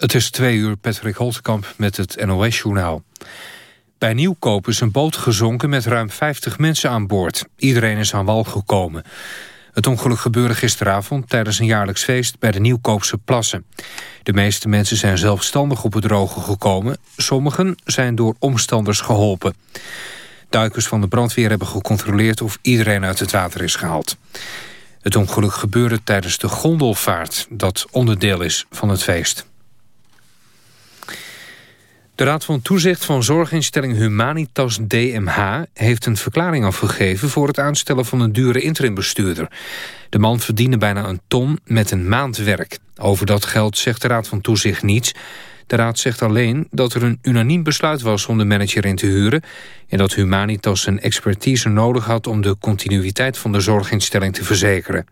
Het is twee uur, Patrick Holtkamp met het NOS-journaal. Bij Nieuwkoop is een boot gezonken met ruim 50 mensen aan boord. Iedereen is aan wal gekomen. Het ongeluk gebeurde gisteravond tijdens een jaarlijks feest bij de Nieuwkoopse plassen. De meeste mensen zijn zelfstandig op het droge gekomen. Sommigen zijn door omstanders geholpen. Duikers van de brandweer hebben gecontroleerd of iedereen uit het water is gehaald. Het ongeluk gebeurde tijdens de gondelvaart, dat onderdeel is van het feest. De Raad van Toezicht van Zorginstelling Humanitas DMH... heeft een verklaring afgegeven voor het aanstellen van een dure interimbestuurder. De man verdiende bijna een ton met een maand werk. Over dat geld zegt de Raad van Toezicht niets. De Raad zegt alleen dat er een unaniem besluit was om de manager in te huren... en dat Humanitas een expertise nodig had om de continuïteit van de zorginstelling te verzekeren.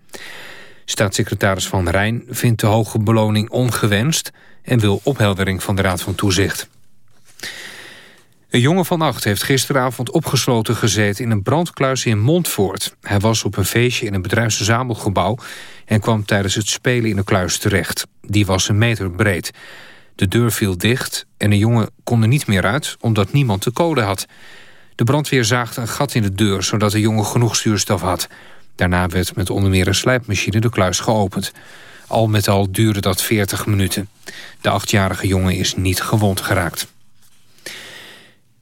Staatssecretaris Van Rijn vindt de hoge beloning ongewenst... en wil opheldering van de Raad van Toezicht. Een jongen van acht heeft gisteravond opgesloten gezeten in een brandkluis in Montfoort. Hij was op een feestje in een bedrijfsverzamelgebouw en kwam tijdens het spelen in de kluis terecht. Die was een meter breed. De deur viel dicht en de jongen kon er niet meer uit omdat niemand de code had. De brandweer zaagde een gat in de deur zodat de jongen genoeg zuurstof had. Daarna werd met onder meer een slijpmachine de kluis geopend. Al met al duurde dat 40 minuten. De achtjarige jongen is niet gewond geraakt.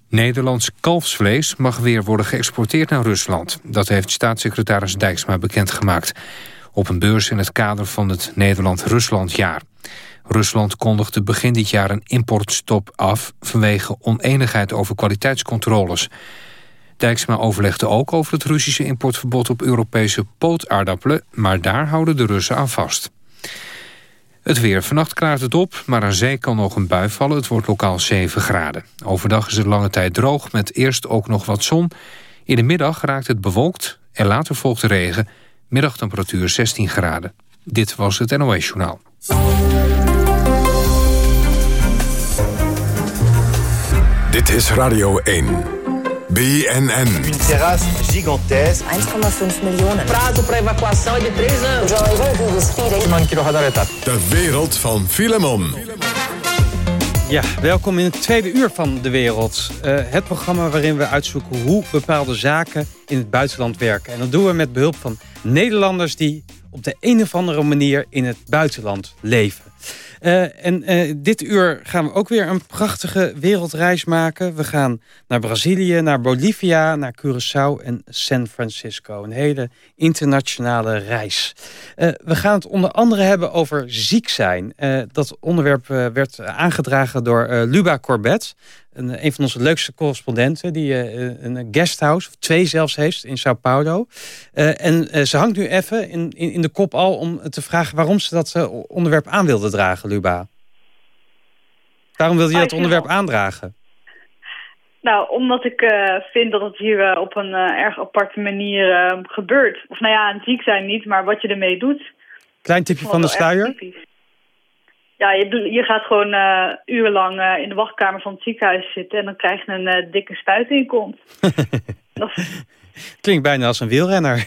Nederlands kalfsvlees mag weer worden geëxporteerd naar Rusland. Dat heeft staatssecretaris Dijksma bekendgemaakt. Op een beurs in het kader van het Nederland-Ruslandjaar. Rusland kondigde begin dit jaar een importstop af... vanwege oneenigheid over kwaliteitscontroles. Dijksma overlegde ook over het Russische importverbod op Europese pootaardappelen... maar daar houden de Russen aan vast. Het weer. Vannacht klaart het op, maar aan zee kan nog een bui vallen. Het wordt lokaal 7 graden. Overdag is het lange tijd droog, met eerst ook nog wat zon. In de middag raakt het bewolkt en later volgt de regen. Middagtemperatuur 16 graden. Dit was het NOS Journaal. Dit is Radio 1. BNN. Une terrasse gigantesque. 1,5 miljoen. Prazo para evacuação é de 3 anos. De wereld van Filemon. Ja, welkom in het tweede uur van De Wereld. Uh, het programma waarin we uitzoeken hoe bepaalde zaken in het buitenland werken. En dat doen we met behulp van Nederlanders die op de een of andere manier in het buitenland leven. Uh, en uh, dit uur gaan we ook weer een prachtige wereldreis maken. We gaan naar Brazilië, naar Bolivia, naar Curaçao en San Francisco. Een hele internationale reis. Uh, we gaan het onder andere hebben over ziek zijn. dat onderwerp werd aangedragen door Luba Corbett een, een van onze leukste correspondenten... die uh, een guesthouse, of twee zelfs heeft, in Sao Paulo. En ze hangt nu even in, in, in, de kop al om te vragen... waarom ze dat onderwerp aan wilde dragen, Luba. Waarom wilde je dat onderwerp aandragen? Nou, omdat ik vind dat het hier op een erg aparte manier gebeurt. Of nou ja, ziek zijn niet, maar wat je ermee doet. Klein tipje van de sluier? Ja, je, je gaat gewoon uh, urenlang uh, in de wachtkamer van het ziekenhuis zitten... en dan krijg je een uh, dikke spuit in je kont. Klinkt bijna als een wielrenner.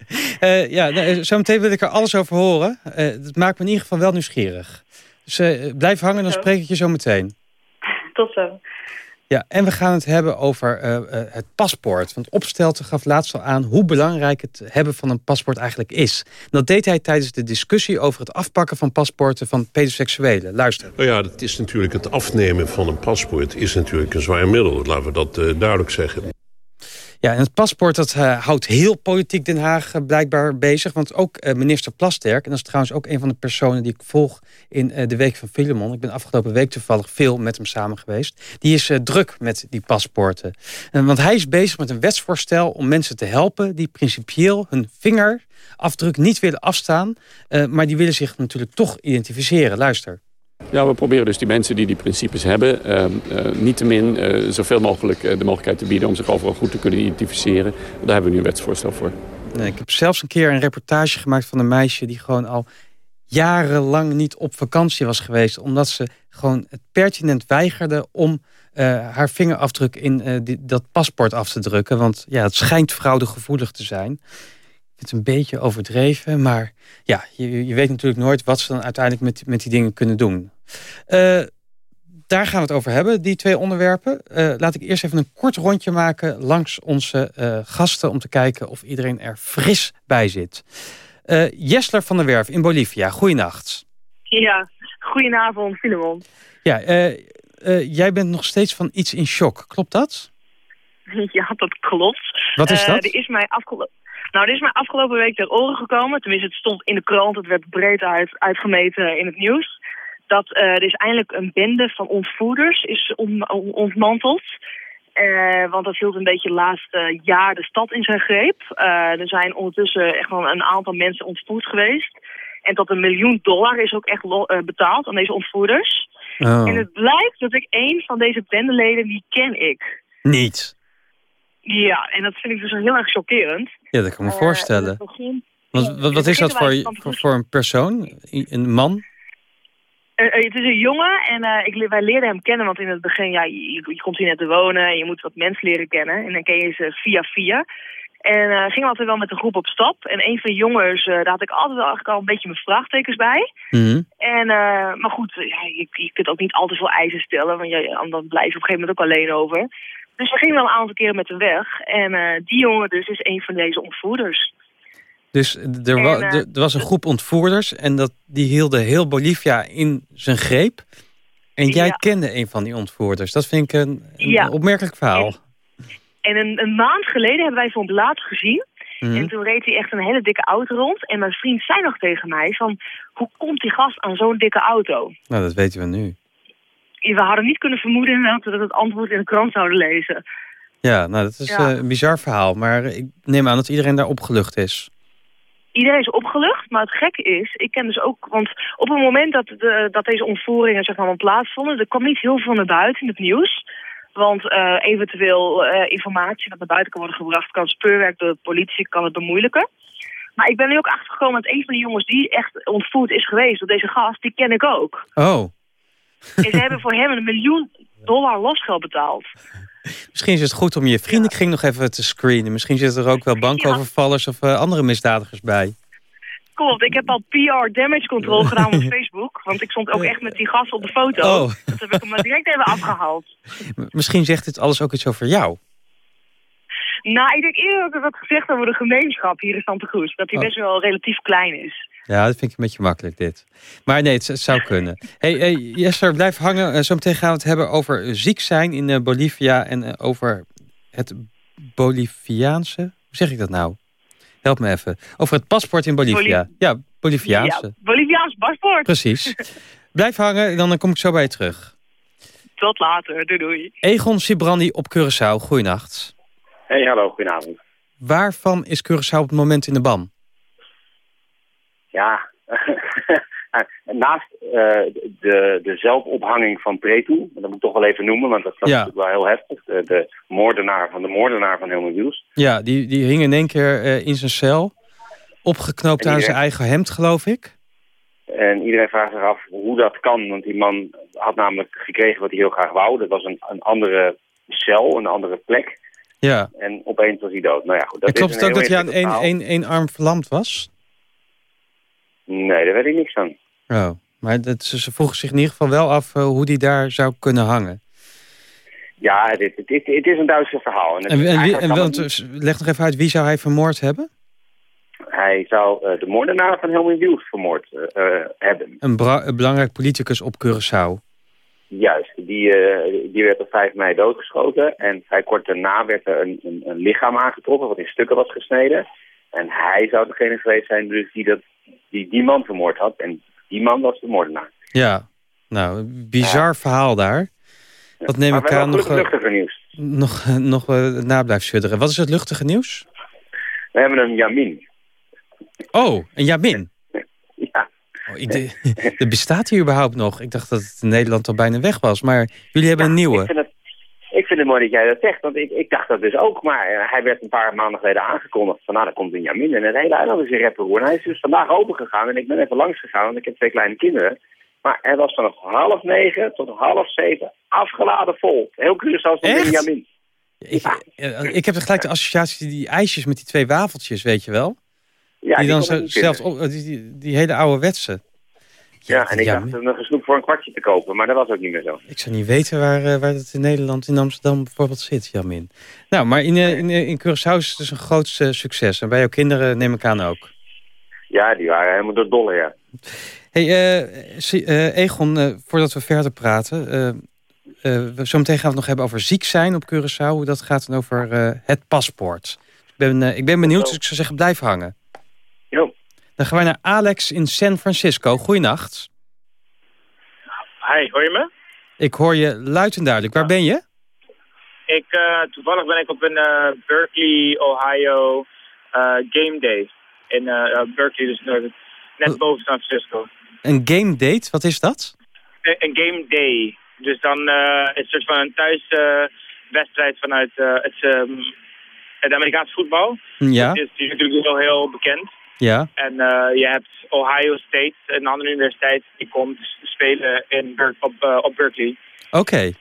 ja, nou, zometeen wil ik er alles over horen. het maakt me in ieder geval wel nieuwsgierig. Dus blijf hangen, dan spreek ik je zo meteen. Tot zo. Ja, en we gaan het hebben over uh, uh, het paspoort. Want Opstelten gaf laatst al aan hoe belangrijk het hebben van een paspoort eigenlijk is. Dat deed hij tijdens de discussie over het afpakken van paspoorten van pedoseksuelen. Luister. Nou ja, het is natuurlijk het afnemen van een paspoort is natuurlijk een zwaar middel. Laten we dat uh, duidelijk zeggen. Ja, en het paspoort dat, uh, houdt heel politiek Den Haag uh, blijkbaar bezig. Want ook uh, minister Plasterk, en dat is trouwens ook een van de personen die ik volg in de Week van Filemon. Ik ben afgelopen week toevallig veel met hem samen geweest. Die is druk met die paspoorten. want hij is bezig met een wetsvoorstel om mensen te helpen... die principieel hun vingerafdruk niet willen afstaan. maar die willen zich natuurlijk toch identificeren. Luister. Ja, we proberen dus die mensen die die principes hebben... Uh, uh, niettemin uh, zoveel mogelijk de mogelijkheid te bieden... om zich overal goed te kunnen identificeren. Daar hebben we nu een wetsvoorstel voor. Nee, ik heb zelfs een keer een reportage gemaakt van een meisje... die gewoon al jarenlang niet op vakantie was geweest... omdat ze gewoon het pertinent weigerde om haar vingerafdruk in dat paspoort af te drukken. Want ja, het schijnt fraudegevoelig te zijn. Vind het een beetje overdreven, maar ja, je, je weet natuurlijk nooit wat ze dan uiteindelijk met, met die dingen kunnen doen. Uh, daar gaan we het over hebben, die twee onderwerpen. Uh, laat ik eerst even een kort rondje maken langs onze uh, gasten... om te kijken of iedereen er fris bij zit. Jesler van der Werf in Bolivia, goeienacht. Ja, goedenavond, Filemon. Ja, jij bent nog steeds van iets in shock, klopt dat? Ja, dat klopt. Wat is dat? er is mij afgelopen... Nou, dit is mij afgelopen week ter oren gekomen. Tenminste, het stond in de krant. Het werd breed uit, uitgemeten in het nieuws dat uh, er is eindelijk een bende van ontvoerders is ontmanteld. Uh, want dat hield een beetje laatste jaar de stad in zijn greep. Uh, er zijn ondertussen echt wel een aantal mensen ontvoerd geweest. En tot een miljoen dollar is ook echt betaald aan deze ontvoerders. Oh. En het blijkt dat ik een van deze bendeleden, die ken ik. Niet? Ja, en dat vind ik dus heel erg chockerend. Ja, dat kan me voorstellen. Begin, wat, wat, wat is dat voor, voor, voor een persoon? Een man? Uh, het is een jongen en uh, ik, wij leerden hem kennen, want in het begin, ja, je, je, komt hier net te wonen en je moet wat mensen leren kennen. En dan ken je ze via via. En uh, ging altijd wel met een groep op stap. En een van de jongens, daar had ik altijd eigenlijk al een beetje mijn vraagtekens bij. Mm en, maar goed, ja, je, je, kunt ook niet altijd veel eisen stellen, want je, dan blijf je op een gegeven moment ook alleen over. Dus we gingen wel een aantal keren met hem weg. En die jongen dus is een van deze ontvoerders. Dus er, eh, er, was een groep ontvoerders en dat, die hielden heel Bolivia in zijn greep. En jij kende een van die ontvoerders. Dat vind ik een, een opmerkelijk verhaal. En, een, een, maand geleden hebben wij van laatst gezien. Mhm. En toen reed hij echt een hele dikke auto rond. En mijn vriend zei nog tegen mij van... hoe komt die gast aan zo'n dikke auto? Nou, dat weten we nu. We hadden niet kunnen vermoeden dat we het antwoord in de krant zouden lezen. Ja, nou, dat is eh, een bizar verhaal. Maar ik neem aan dat iedereen daar opgelucht is iedereen is opgelucht. Maar het gekke is, ik ken dus ook... Want op het moment dat, de, dat deze ontvoeringen zeg maar, plaatsvonden... er kwam niet heel veel naar buiten in het nieuws. Want uh, eventueel uh, informatie dat naar buiten kan worden gebracht... kan speurwerk door de politie kan het bemoeilijken. Maar ik ben nu ook achtergekomen dat een van de jongens die echt ontvoerd is geweest... door deze gast, die ken ik ook. Oh. En ze hebben voor hem een miljoen dollar losgeld betaald. Misschien is het goed om je vriendenkring nog even te screenen. Misschien zitten er ook wel bankovervallers of uh, andere misdadigers bij. Klopt, ik heb al PR damage control gedaan op Facebook. Want ik stond ook echt met die gast op de foto. Oh. Dat heb ik hem direct even afgehaald. Misschien zegt dit alles ook iets over jou. Nou, ik denk eerder dat het gezegd over de gemeenschap hier in Santa Cruz. Dat die oh. best wel relatief klein is. Ja, dat vind ik een beetje makkelijk dit. Maar nee, het, zou kunnen. hey, hey, Jesser, blijf hangen. Uh, zometeen gaan we het hebben over ziek zijn in uh, Bolivia... en uh, over het Boliviaanse... Hoe zeg ik dat nou? Help me even. Over het paspoort in Bolivia. ja, Boliviaanse. Ja, Boliviaans paspoort. Precies. blijf hangen, dan kom ik zo bij je terug. Tot later, doei doei. Egon Sibrandi op Curaçao, goeienacht. Hey, hallo, goedenavond. Waarvan is Curaçao op het moment in de ban? Ja, naast uh, de, de zelfophanging van Pretu, dat moet ik toch wel even noemen, want dat, dat is natuurlijk wel heel heftig. De, de, moordenaar van de moordenaar van Helmut Wiels. Ja, die, die hing in één keer uh, in zijn cel, opgeknoopt aan zijn eigen hemd, geloof ik. En iedereen vraagt zich af hoe dat kan, want die man had namelijk gekregen wat hij heel graag wou. Dat was een, een andere cel, een andere plek. Ja. En opeens was hij dood. Nou ja, goed, dat en klopt het ook dat hij aan één arm verlamd was? Nee, daar weet ik niks van. Oh, maar dat, ze vroegen zich in ieder geval wel af uh, hoe die daar zou kunnen hangen. Ja, dit, dit, het is een Duitse verhaal. En, en, en, wie, en want, leg nog even uit, wie zou hij vermoord hebben? Hij zou uh, de moordenaar van Helmut Wiels vermoord uh, hebben. Een, een, belangrijk politicus op Curaçao. Juist, die, die werd op 5 mei doodgeschoten. En vrij kort daarna werd er een, een, een lichaam aangetroffen wat in stukken was gesneden. En hij zou degene geweest zijn dus die dat die die man vermoord had. En die man was de moordenaar. Ja, nou, bizar verhaal daar. Wat neem ik aan nog, luchtige nieuws. nog, nog uh, na blijft sudderen. Wat is het luchtige nieuws? We hebben een Jamin. Oh, een Jamin? ja. Oh, ik bestaat hier überhaupt nog? Ik dacht dat het in Nederland al bijna weg was. Maar jullie hebben een nieuwe. Ik vind, het, ik vind het mooi dat jij dat zegt. Want ik, ik dacht dat dus ook. Maar eh, hij werd een paar maanden geleden aangekondigd. Van nou, er komt een Jamin. En het hele eiland is een rapper. En hij is dus vandaag open gegaan. En ik ben even langs gegaan. Want ik heb twee kleine kinderen. Maar er was vanaf half negen tot half zeven afgeladen vol. Heel Curaçao stond in Jamin. Ik, eh, ik heb gelijk de associatie die ijsjes met die twee wafeltjes, weet je wel? Ja, die, dan zo, zelfs op, die, die, die hele oude wetsen. Ja, en ik dacht een snoep voor een kwartje te kopen, maar dat was ook niet meer zo. Ik zou niet weten waar, uh, waar het in Nederland, in Amsterdam bijvoorbeeld zit, Jamin. Nou, maar in, uh, in, in Curaçao is het dus een groot succes. En bij jouw kinderen neem ik aan ook. Ja, die waren helemaal door dolle, ja. Hey, Egon, voordat we verder praten... we zometeen gaan we het nog hebben over ziek zijn op Curaçao. Hoe dat gaat dan over het paspoort. Ik ben, ik ben benieuwd, dus ik zou zeggen blijf hangen. Jo. Dan gaan wij naar Alex in San Francisco. Goeienacht. Hi, hoor je me? Ik hoor je luid en duidelijk. Waar ben je? Ik, uh, toevallig ben ik op een uh, Berkeley, Ohio uh, game day. In Berkeley, dus net boven San Francisco. Een game date? Wat is dat? Een, een game day. Dus dan is het een soort van een thuiswedstrijd vanuit het, um, het Amerikaans voetbal. Ja. Dat is, die is natuurlijk wel heel bekend. Ja. En uh, je hebt Ohio State, een andere universiteit, die komt spelen in Ber op, uh, op Berkeley. Oké. Okay.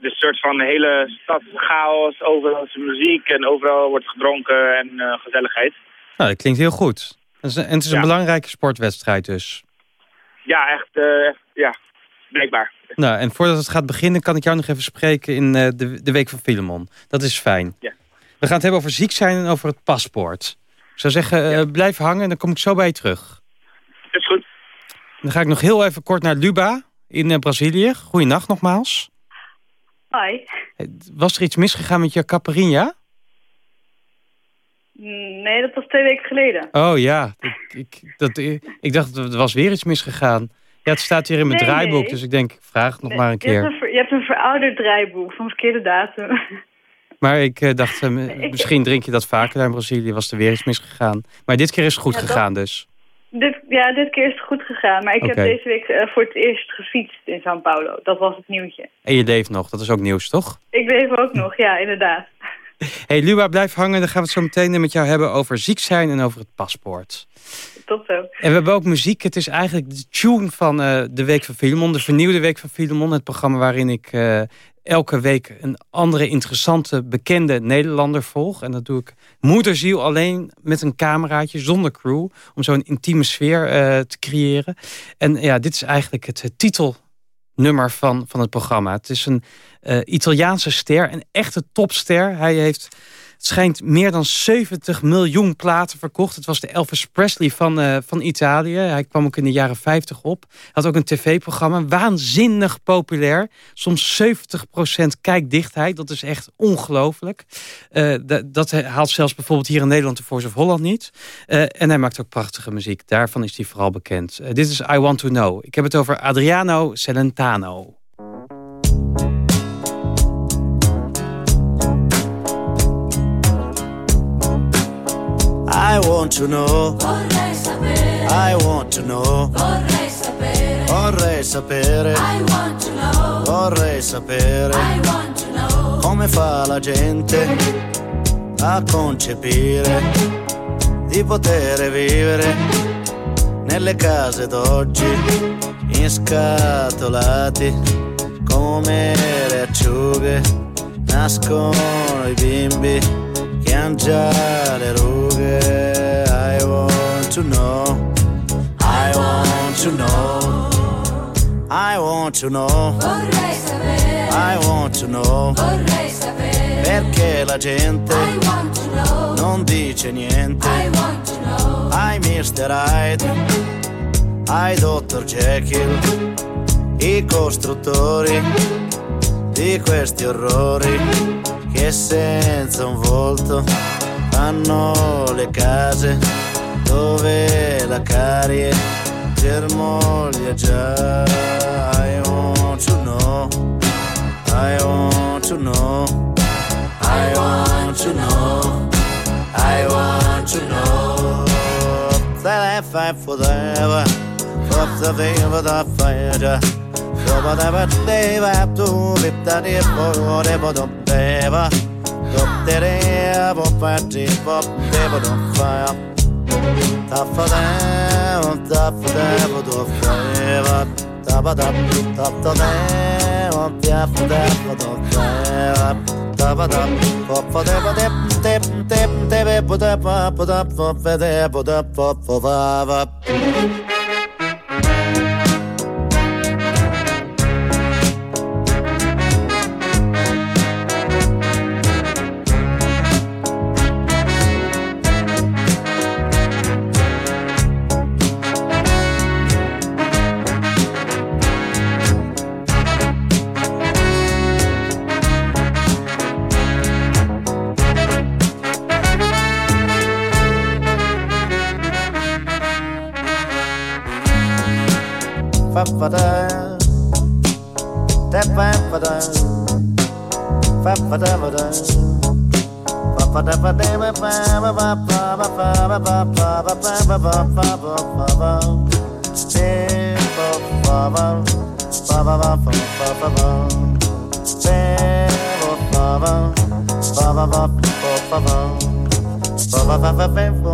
Dus een soort van hele stad chaos, overal is muziek en overal wordt gedronken en uh, gezelligheid. Nou, dat klinkt heel goed. En het is een ja. belangrijke sportwedstrijd dus. Ja, echt, echt ja, blijkbaar. Nou, en voordat het gaat beginnen kan ik jou nog even spreken in de, de Week van Filemon. Dat is fijn. Ja. We gaan het hebben over ziek zijn en over het paspoort. Ik zou zeggen, ja. uh, blijf hangen en dan kom ik zo bij je terug. Dat is goed. Dan ga ik nog heel even kort naar Luba in uh, Brazilië. Goeienacht nogmaals. Hoi. Was er iets misgegaan met je caipirinha? Nee, dat was twee weken geleden. Oh ja, ik, ik, dat, ik dacht er was weer iets misgegaan. Ja, het staat hier in mijn nee, draaiboek, nee. dus ik denk, vraag het nog nee, maar een keer. Je hebt een, ver, je hebt een verouderd draaiboek van verkeerde datum. Maar ik uh, dacht, ik, misschien drink je dat vaker in Brazilië. Was er weer iets misgegaan. Maar dit keer is het goed ja, gegaan dat, dus. Dit, ja, dit keer is het goed gegaan. Maar ik okay. heb deze week uh, voor het eerst gefietst in São Paulo. Dat was het nieuwtje. En je leeft nog. Dat is ook nieuws, toch? Ik leef ook nog, ja, inderdaad. hey, Lua, blijf hangen. Dan gaan we het zo meteen met jou hebben over ziek zijn en over het paspoort. Tot zo. En we hebben ook muziek. Het is eigenlijk de tune van de Week van Filemon. De vernieuwde Week van Filemon. Het programma waarin ik elke week een andere interessante, bekende Nederlander volg. En dat doe ik moederziel alleen met een cameraatje, zonder crew. Om zo'n intieme sfeer uh, te creëren. En ja, dit is eigenlijk het, titelnummer van, van het programma. Het is een uh, Italiaanse ster, een echte topster. Hij heeft... Het schijnt meer dan 70 miljoen platen verkocht. Het was de Elvis Presley van, uh, van Italië. Hij kwam ook in de jaren 50 op. Hij had ook een tv-programma. Waanzinnig populair. Soms 70% kijkdichtheid. Dat is echt ongelooflijk. Uh, dat haalt zelfs bijvoorbeeld hier in Nederland de Voice of Holland niet. Uh, en hij maakt ook prachtige muziek. Daarvan is hij vooral bekend. dit is I Want To Know. Ik heb het over Adriano Celentano. I want to know. Vorrei sapere. I want to know. Vorrei sapere. Vorrei sapere. I want to know. Vorrei sapere. I want to know. Come fa la gente a concepire di poter vivere nelle case d'oggi inscatolati come le acciughe nascono i bimbi già le rughe. I want to know, I want to know, I want to know, Vorrei sapere. I want to know, Vorrei sapere. perché la gente I want to know. non dice niente. I want to know. Ai Mr. Hyde, ai Dr. Jekyll, i costruttori di questi orrori che senza un volto fanno le case dove la carie germoglia già. I want to know, I want to know, I want to know, I want to know. That I fight forever, for the fever that fire. Doppa deva deva, tu vipta di po, devo dop deva. Dop de devo, parti pop, devo dop fa. Taffa devo, taffa devo, dop deva. Tapa tap, tapta devo, taffa devo, dop deva. Tapa tap, poppa devo, dep, dep, dep, deve, potapa, potapa, vedeva, potapa, potapa.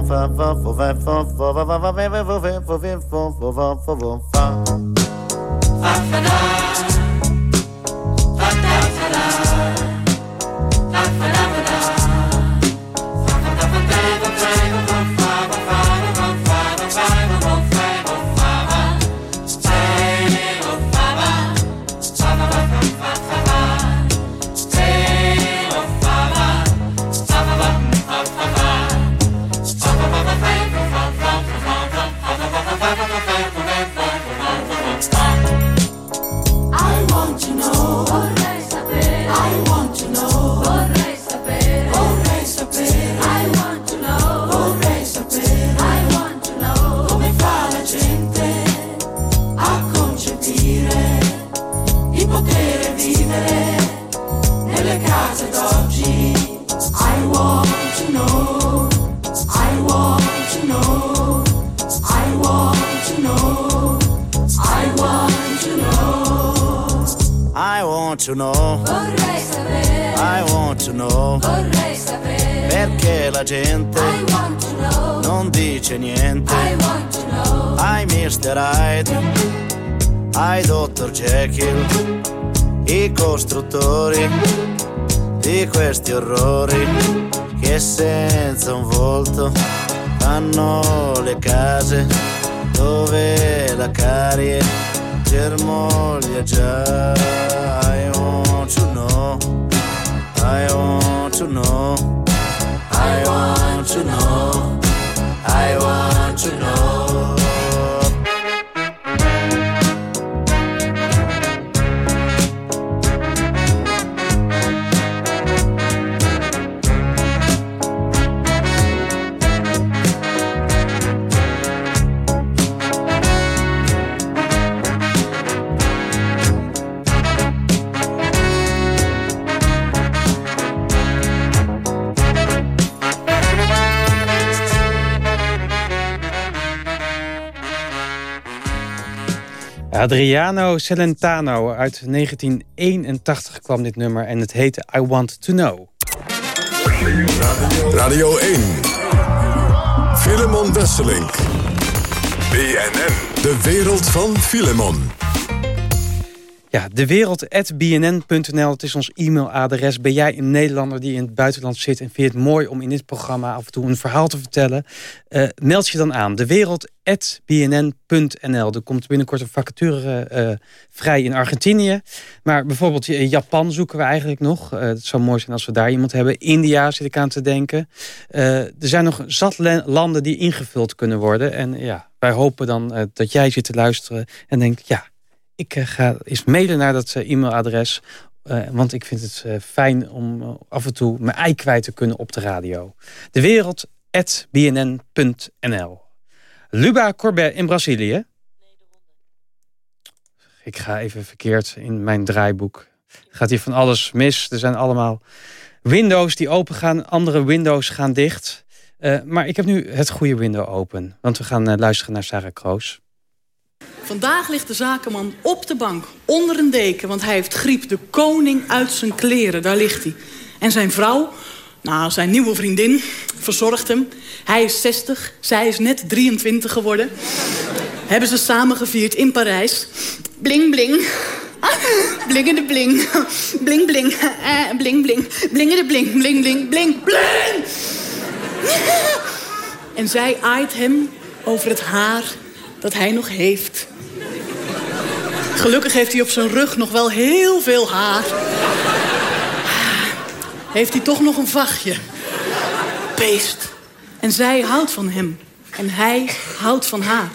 Fa, fa, fa, to know, Vorrei sapere. I want to know Vorrei sapere. perché la gente I want to know. non dice niente. I want to know. Ai Mr. Hyde, ai Dr. Jekyll, i costruttori di questi orrori che senza un volto fanno le case dove la carie germoglia già. I want to know, I want to know, I want to know. Adriano Celentano uit 1981 kwam dit nummer en het heette I Want To Know. Radio 1. Filemon Wesselink. BNN. De wereld van Filemon. Ja, dewereld.bnn.nl, het is ons e-mailadres. Ben jij een Nederlander die in het buitenland zit... en vind je het mooi om in dit programma af en toe een verhaal te vertellen? Eh, meld je dan aan, dewereld.bnn.nl. Er komt binnenkort een vacature eh, vrij in Argentinië. Maar bijvoorbeeld in Japan zoeken we eigenlijk nog. Eh, het zou mooi zijn als we daar iemand hebben. India zit ik aan te denken. Eh, er zijn nog zat landen die ingevuld kunnen worden. En ja, wij hopen dan eh, dat jij zit te luisteren en denkt... ja, ik eh, ga eens mailen naar dat eh, e-mailadres. eh, want ik vind het fijn om af en toe mijn ei kwijt te kunnen op de radio. De wereld.bnn.nl Luba Corbet in Brazilië. Ik ga even verkeerd in mijn draaiboek. Gaat hier van alles mis. Er zijn allemaal windows die open gaan. Andere windows gaan dicht. Maar ik heb nu het goede window open. Want we gaan luisteren naar Sarah Kroos. Vandaag ligt de zakenman op de bank, onder een deken... want hij heeft griep, de koning uit zijn kleren, daar ligt hij. En zijn vrouw, nou, zijn nieuwe vriendin, verzorgt hem. Hij is 60, zij is net 23 geworden. Hebben ze samen gevierd in Parijs. Bling, bling. Blingende bling. Bling, bling. Eh, Bling, bling. Blingende bling. Bling, bling. Bling, bling. En zij aait hem over het haar dat hij nog heeft. Gelukkig heeft hij op zijn rug nog wel heel veel haar. Heeft hij toch nog een vachtje. Beest. En zij houdt van hem. En hij houdt van haar.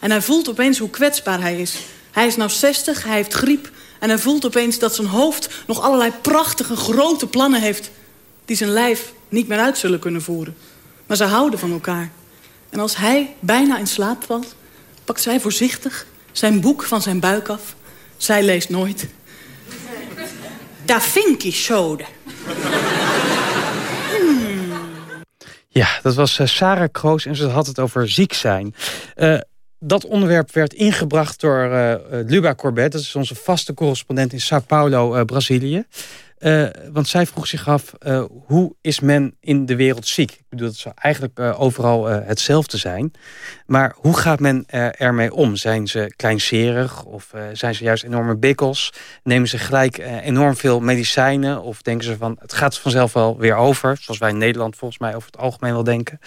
En hij voelt opeens hoe kwetsbaar hij is. Hij is nou 60, hij heeft griep. En hij voelt opeens dat zijn hoofd nog allerlei prachtige, grote plannen heeft... die zijn lijf niet meer uit zullen kunnen voeren. Maar ze houden van elkaar. En als hij bijna in slaap valt, pakt zij voorzichtig Zijn boek van zijn buik af. Zij leest nooit. Da Vinci Showde. Ja, dat was uh, Sarah Kroos en ze had het over ziek zijn. Uh, dat onderwerp werd ingebracht door uh, Luba Corbett. Dat is onze vaste correspondent in Sao Paulo, Brazilië. Uh, want zij vroeg zich af, uh, hoe is men in de wereld ziek? Ik bedoel, het zou eigenlijk uh, overal hetzelfde zijn. Maar hoe gaat men er, ermee om? Zijn ze kleinserig of zijn ze juist enorme bikkels? Nemen ze gelijk enorm veel medicijnen? Of denken ze van, het gaat vanzelf wel weer over? Zoals wij in Nederland volgens mij over het algemeen wel denken.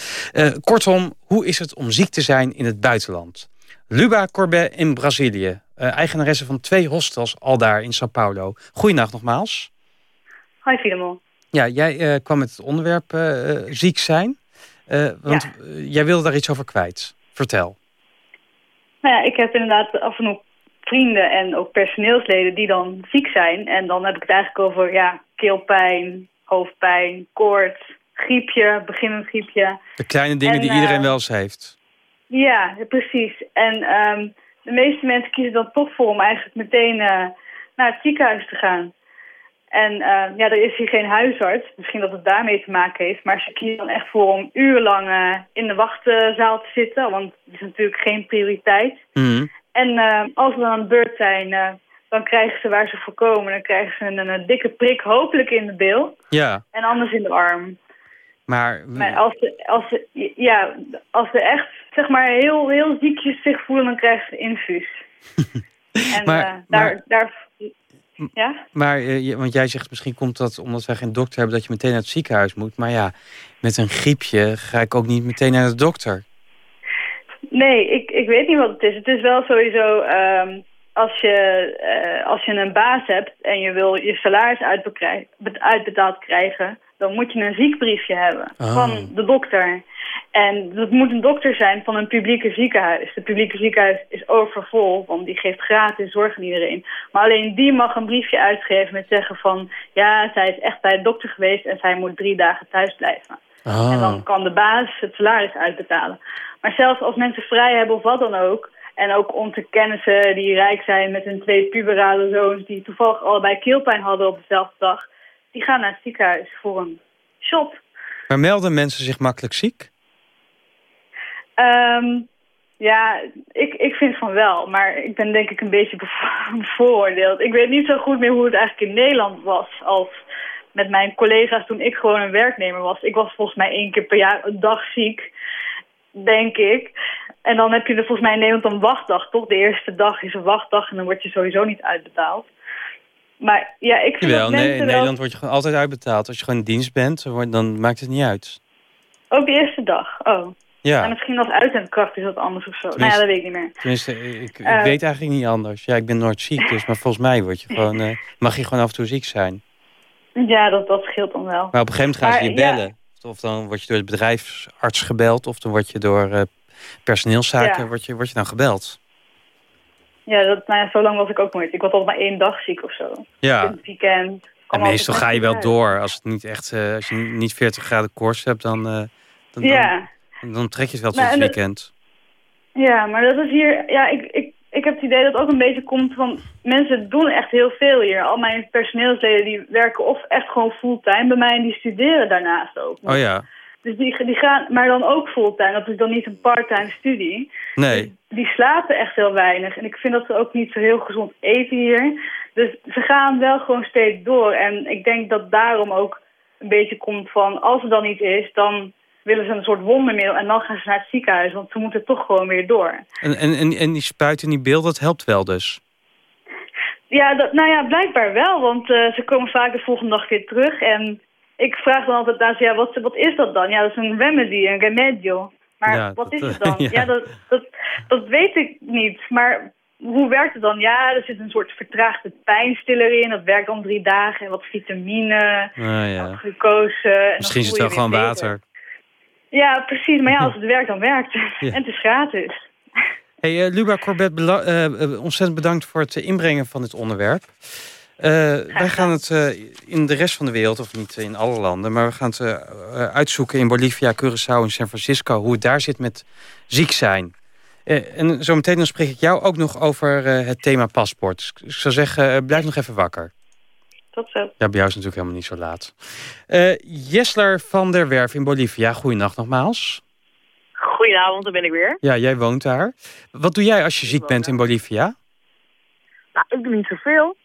kortom, hoe is het om ziek te zijn in het buitenland? Luba Corbet in Brazilië. eigenaresse van twee hostels al daar in Sao Paulo. Goeiedag nogmaals. Hoi Filemon. Ja, jij uh, kwam met het onderwerp uh, ziek zijn. Want ja. jij wilde daar iets over kwijt. Vertel. Nou ja, ik heb inderdaad af en toe vrienden en ook personeelsleden die dan ziek zijn. En dan heb ik het eigenlijk over ja, keelpijn, hoofdpijn, koorts, griepje, beginnend griepje. De kleine dingen en, die iedereen wel eens heeft. Ja, precies. En um, de meeste mensen kiezen dan toch voor om eigenlijk meteen naar het ziekenhuis te gaan. En uh, ja, er is hier geen huisarts. Misschien dat het daarmee te maken heeft. Maar ze kiezen dan echt voor om urenlang uh, in de wachtzaal te zitten. Want dat is natuurlijk geen prioriteit. Mm. En uh, als we dan aan de beurt zijn, dan krijgen ze waar ze voor komen. Dan krijgen ze een, een, dikke prik, hopelijk in de bil. Ja. En anders in de arm. Maar, maar als, ze, als, ze, ja, als ze echt zeg maar, heel, heel ziekjes zich voelen, dan krijgen ze infuus. en maar, daar, maar... daar ja? Maar, uh, want jij zegt misschien komt dat omdat wij geen dokter hebben... dat je meteen naar het ziekenhuis moet. Maar ja, met een griepje ga ik ook niet meteen naar de dokter. Nee, ik, ik weet niet wat het is. Het is wel sowieso... Um, als, je, uh, als je een baas hebt en je wil je salaris uitbetaald krijgen... dan moet je een ziekbriefje hebben oh. van de dokter. En dat moet een dokter zijn van een publieke ziekenhuis. Het publieke ziekenhuis is overvol, want die geeft gratis zorg aan iedereen. Maar alleen die mag een briefje uitgeven met zeggen van... ja, zij is echt bij de dokter geweest en zij moet drie dagen thuis blijven. Oh. En dan kan de baas het salaris uitbetalen. Maar zelfs als mensen vrij hebben of wat dan ook... en ook onze kennissen die rijk zijn met hun twee puberale zoons... die toevallig allebei keelpijn hadden op dezelfde dag... die gaan naar het ziekenhuis voor een shot. Maar melden mensen zich makkelijk ziek? Um, ja, ik, ik vind van wel. Maar ik ben denk ik een beetje bevooroordeeld. Ik weet niet zo goed meer hoe het eigenlijk in Nederland was als met mijn collega's toen ik gewoon een werknemer was. Ik was volgens mij één keer per jaar een dag ziek, denk ik. En dan heb je er volgens mij in Nederland een wachtdag, toch? De eerste dag is een wachtdag en dan word je sowieso niet uitbetaald. Maar ja, ik vind Jawel, dat nee, in. Nederland word je gewoon altijd uitbetaald. Als je gewoon in dienst bent, dan maakt het niet uit. Ook de eerste dag? Oh. Ja. En misschien als uitzendkracht is dat anders of zo. Nou ja, dat weet ik niet meer. Tenminste, ik, ik Uh, weet eigenlijk niet anders. Ja, ik ben nooit ziek, dus, maar volgens mij word je gewoon, uh, mag je gewoon af en toe ziek zijn. Ja, dat, dat scheelt dan wel. Maar op een gegeven moment gaan ze je ja. bellen. Of dan word je door de bedrijfsarts gebeld, of dan word je door uh, personeelszaken Ja. word je, word je dan gebeld. Ja, dat, nou ja, zo lang was ik ook nooit. Ik was altijd maar één dag ziek of zo. Ja. In het weekend. En meestal ga je wel uit. door. Als, het niet echt, uh, als je niet 40 graden koorts hebt, dan, uh, dan, Ja. dan, dan trek je het wel tot Nou, het dat- weekend. Ja, maar dat is hier... Ja, ik, ik, ik heb het idee dat het ook een beetje komt van... Mensen doen echt heel veel hier. Al mijn personeelsleden die werken of echt gewoon fulltime bij mij... en die studeren daarnaast ook. Oh ja, Dus die, die gaan... Maar dan ook fulltime. Dat is dan niet een parttime studie. nee. Die slapen echt heel weinig. En ik vind dat ze ook niet zo heel gezond eten hier. Dus ze gaan wel gewoon steeds door. En ik denk dat daarom ook een beetje komt van... als er dan iets is, dan willen ze een soort wondermiddel... en dan gaan ze naar het ziekenhuis, want ze moeten toch gewoon weer door. En, en, en, en die spuit in die beeld, dat helpt wel dus. Ja, dat, nou ja, blijkbaar wel, want eh, ze komen vaak de volgende dag weer terug. En ik vraag dan altijd aan ze, ja, wat, wat is dat dan? Ja, dat is een remedy, een remedio. Maar Ja, wat dat, is het eh, dan? ja. ja, dat, dat, dat weet ik niet. Maar hoe werkt het dan? Ja, er zit een soort vertraagde pijnstiller in. Dat werkt dan drie dagen. En wat vitamine, Nou ja. glucose. Misschien is het wel gewoon water. Ja, precies. Maar ja, als het werkt, dan werkt het. Ja. En het is gratis. Hey, eh, Luba Corbett, eh, ontzettend bedankt voor het inbrengen van dit onderwerp. Eh, wij gaan het eh, in de rest van de wereld, of niet in alle landen... maar we gaan het eh, uitzoeken in Bolivia, Curaçao en San Francisco... hoe het daar zit met ziek zijn. En zometeen dan spreek ik jou ook nog over het thema paspoort. Ik zou zeggen, blijf nog even wakker. Tot zo. Ja, bij jou is het natuurlijk helemaal niet zo laat. Jesler van der Werf in Bolivia, goeienacht nogmaals. Goedenavond, daar ben ik weer. Ja, jij woont daar. Wat doe jij als je ziek bent in Bolivia? Nou, ik doe niet zoveel.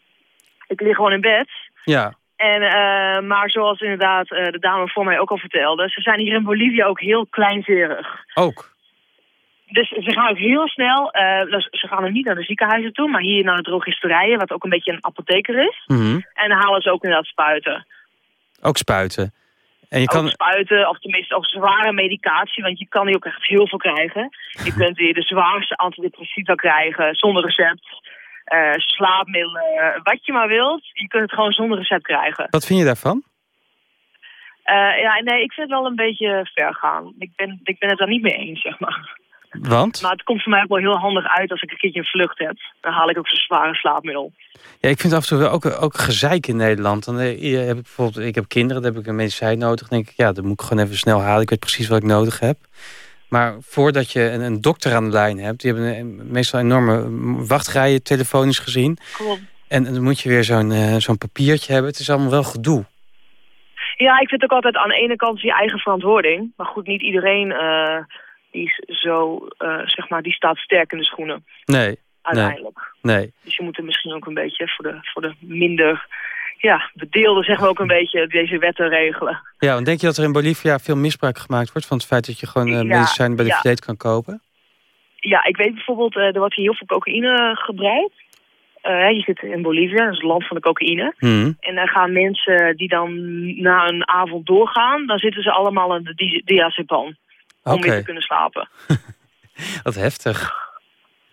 Ik lig gewoon in bed. Ja, En, eh, maar zoals inderdaad eh, de dame voor mij ook al vertelde... ze zijn hier in Bolivia ook heel kleinzerig. ook. Dus ze gaan ook heel snel... eh, dus ze gaan er niet naar de ziekenhuizen toe... maar hier naar de drogisterijen, wat ook een beetje een apotheker is. Mhm. En dan halen ze ook inderdaad spuiten. Ook spuiten. En je kan... Ook spuiten, of tenminste ook zware medicatie, want je kan hier ook echt heel veel krijgen. Je kunt hier de zwaarste antidepressiva krijgen, zonder recept. Eh, slaapmiddelen, wat je maar wilt. Je kunt het gewoon zonder recept krijgen. Wat vind je daarvan? Eh, ja, nee, ik vind het wel een beetje ver gaan. Ik ben, ik ben het daar niet mee eens, zeg maar. Want? Maar het komt voor mij ook wel heel handig uit als ik een keertje een vlucht heb. Dan haal ik ook zo'n zware slaapmiddel. Ja, ik vind af en toe wel ook, ook gezeik in Nederland. Dan eh, heb ik bijvoorbeeld, ik heb kinderen, dan heb ik een medicijn nodig. Dan denk ik, ja, dat moet ik gewoon even snel halen. Ik weet precies wat ik nodig heb. Maar voordat je een, een dokter aan de lijn hebt, die hebben een- meestal enorme wachtrijen telefonisch gezien. Klopt. En dan moet je weer zo'n zo'n papiertje hebben. Het is allemaal wel gedoe. Ja, ik vind ook altijd aan de ene kant je eigen verantwoording. Maar goed, niet iedereen eh, die is zo, eh, zeg maar, die staat sterk in de schoenen. Nee. Uiteindelijk. Nee. nee. Dus je moet er misschien ook een beetje voor de, voor de minder ja, bedeelden, zeg maar ook een beetje deze wetten regelen. Ja, want denk je dat er in Bolivia veel misbruik gemaakt wordt... van het feit dat je gewoon Ja, medicijnen bij de ja. kan kopen? Ja, ik weet bijvoorbeeld, eh, er wordt hier heel veel cocaïne gebruikt. Eh, je zit in Bolivia, dat is het land van de cocaïne. Mhm. En dan gaan mensen die dan na een avond doorgaan, dan zitten ze allemaal in de di- diazepam. Om weer te kunnen slapen. Wat heftig.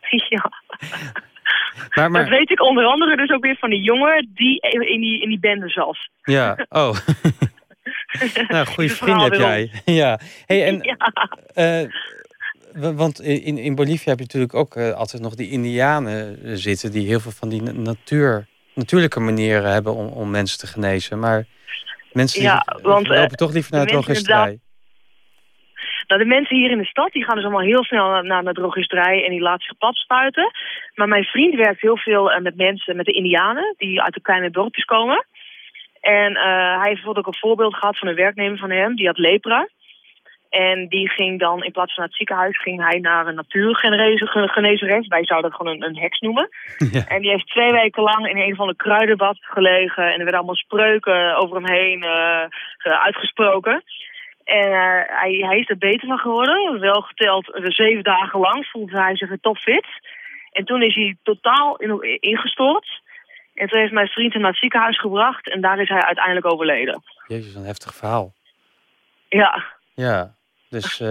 ja. Maar, maar, Dat weet ik onder andere dus ook weer van die jongen die in die, in die bende zat. Ja, oh. nou, goede vriend heb jij. ja. Hey, en, Ja. eh, want in, in Bolivia heb je natuurlijk ook eh, altijd nog die indianen eh, zitten... die heel veel van die na- natuur, natuurlijke manieren hebben om, om mensen te genezen. Maar mensen Ja, die, want, lopen toch liever naar het drogisterij. Nou, de mensen hier in de stad die gaan dus allemaal heel snel naar, naar de drogisterij en die laten zich pap spuiten. Maar mijn vriend werkt heel veel eh, met mensen, met de indianen, die uit de kleine dorpjes komen. En eh, hij heeft bijvoorbeeld ook een voorbeeld gehad van een werknemer van hem, die had lepra. En die ging dan, in plaats van naar het ziekenhuis, ging hij naar een natuurgenezeres. Wij zouden dat gewoon een, een heks noemen. En die heeft twee weken lang in een van de kruidenbad gelegen. En er werden allemaal spreuken over hem heen eh, ge- uitgesproken. En eh, hij, hij is er beter van geworden. Wel geteld eh, zeven dagen lang voelde hij zich topfit. En toen is hij totaal in, ingestort. En toen heeft mijn vriend hem naar het ziekenhuis gebracht. En daar is hij uiteindelijk overleden. Jezus, een heftig verhaal. Ja, Ja, dus eh,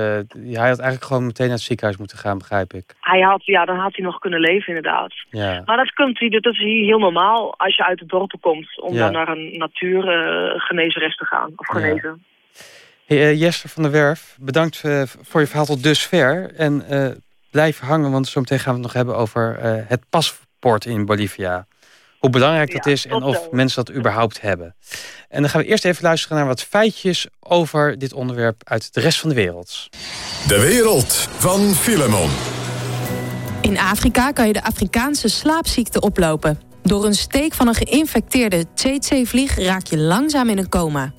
hij had eigenlijk gewoon meteen naar het ziekenhuis moeten gaan, begrijp ik. hij had, ja dan had hij nog kunnen leven inderdaad. Ja. Maar dat, kunt, dat is hier heel normaal als je uit de dorpen komt. Om Ja. dan naar een natuurgenezeres te gaan. Of genezen. Hey, eh, Jester van der Werf, bedankt eh, voor je verhaal tot dusver. En eh, blijf hangen, want zometeen gaan we het nog hebben over eh, het paspoort in Bolivia. Hoe belangrijk dat Ja, is en of mensen dat überhaupt hebben. En dan gaan we eerst even luisteren naar wat feitjes over dit onderwerp uit de rest van de wereld. De wereld van Filemon. In Afrika kan je de Afrikaanse slaapziekte oplopen. Door een steek van een geïnfecteerde tsetse-vlieg raak je langzaam in een coma.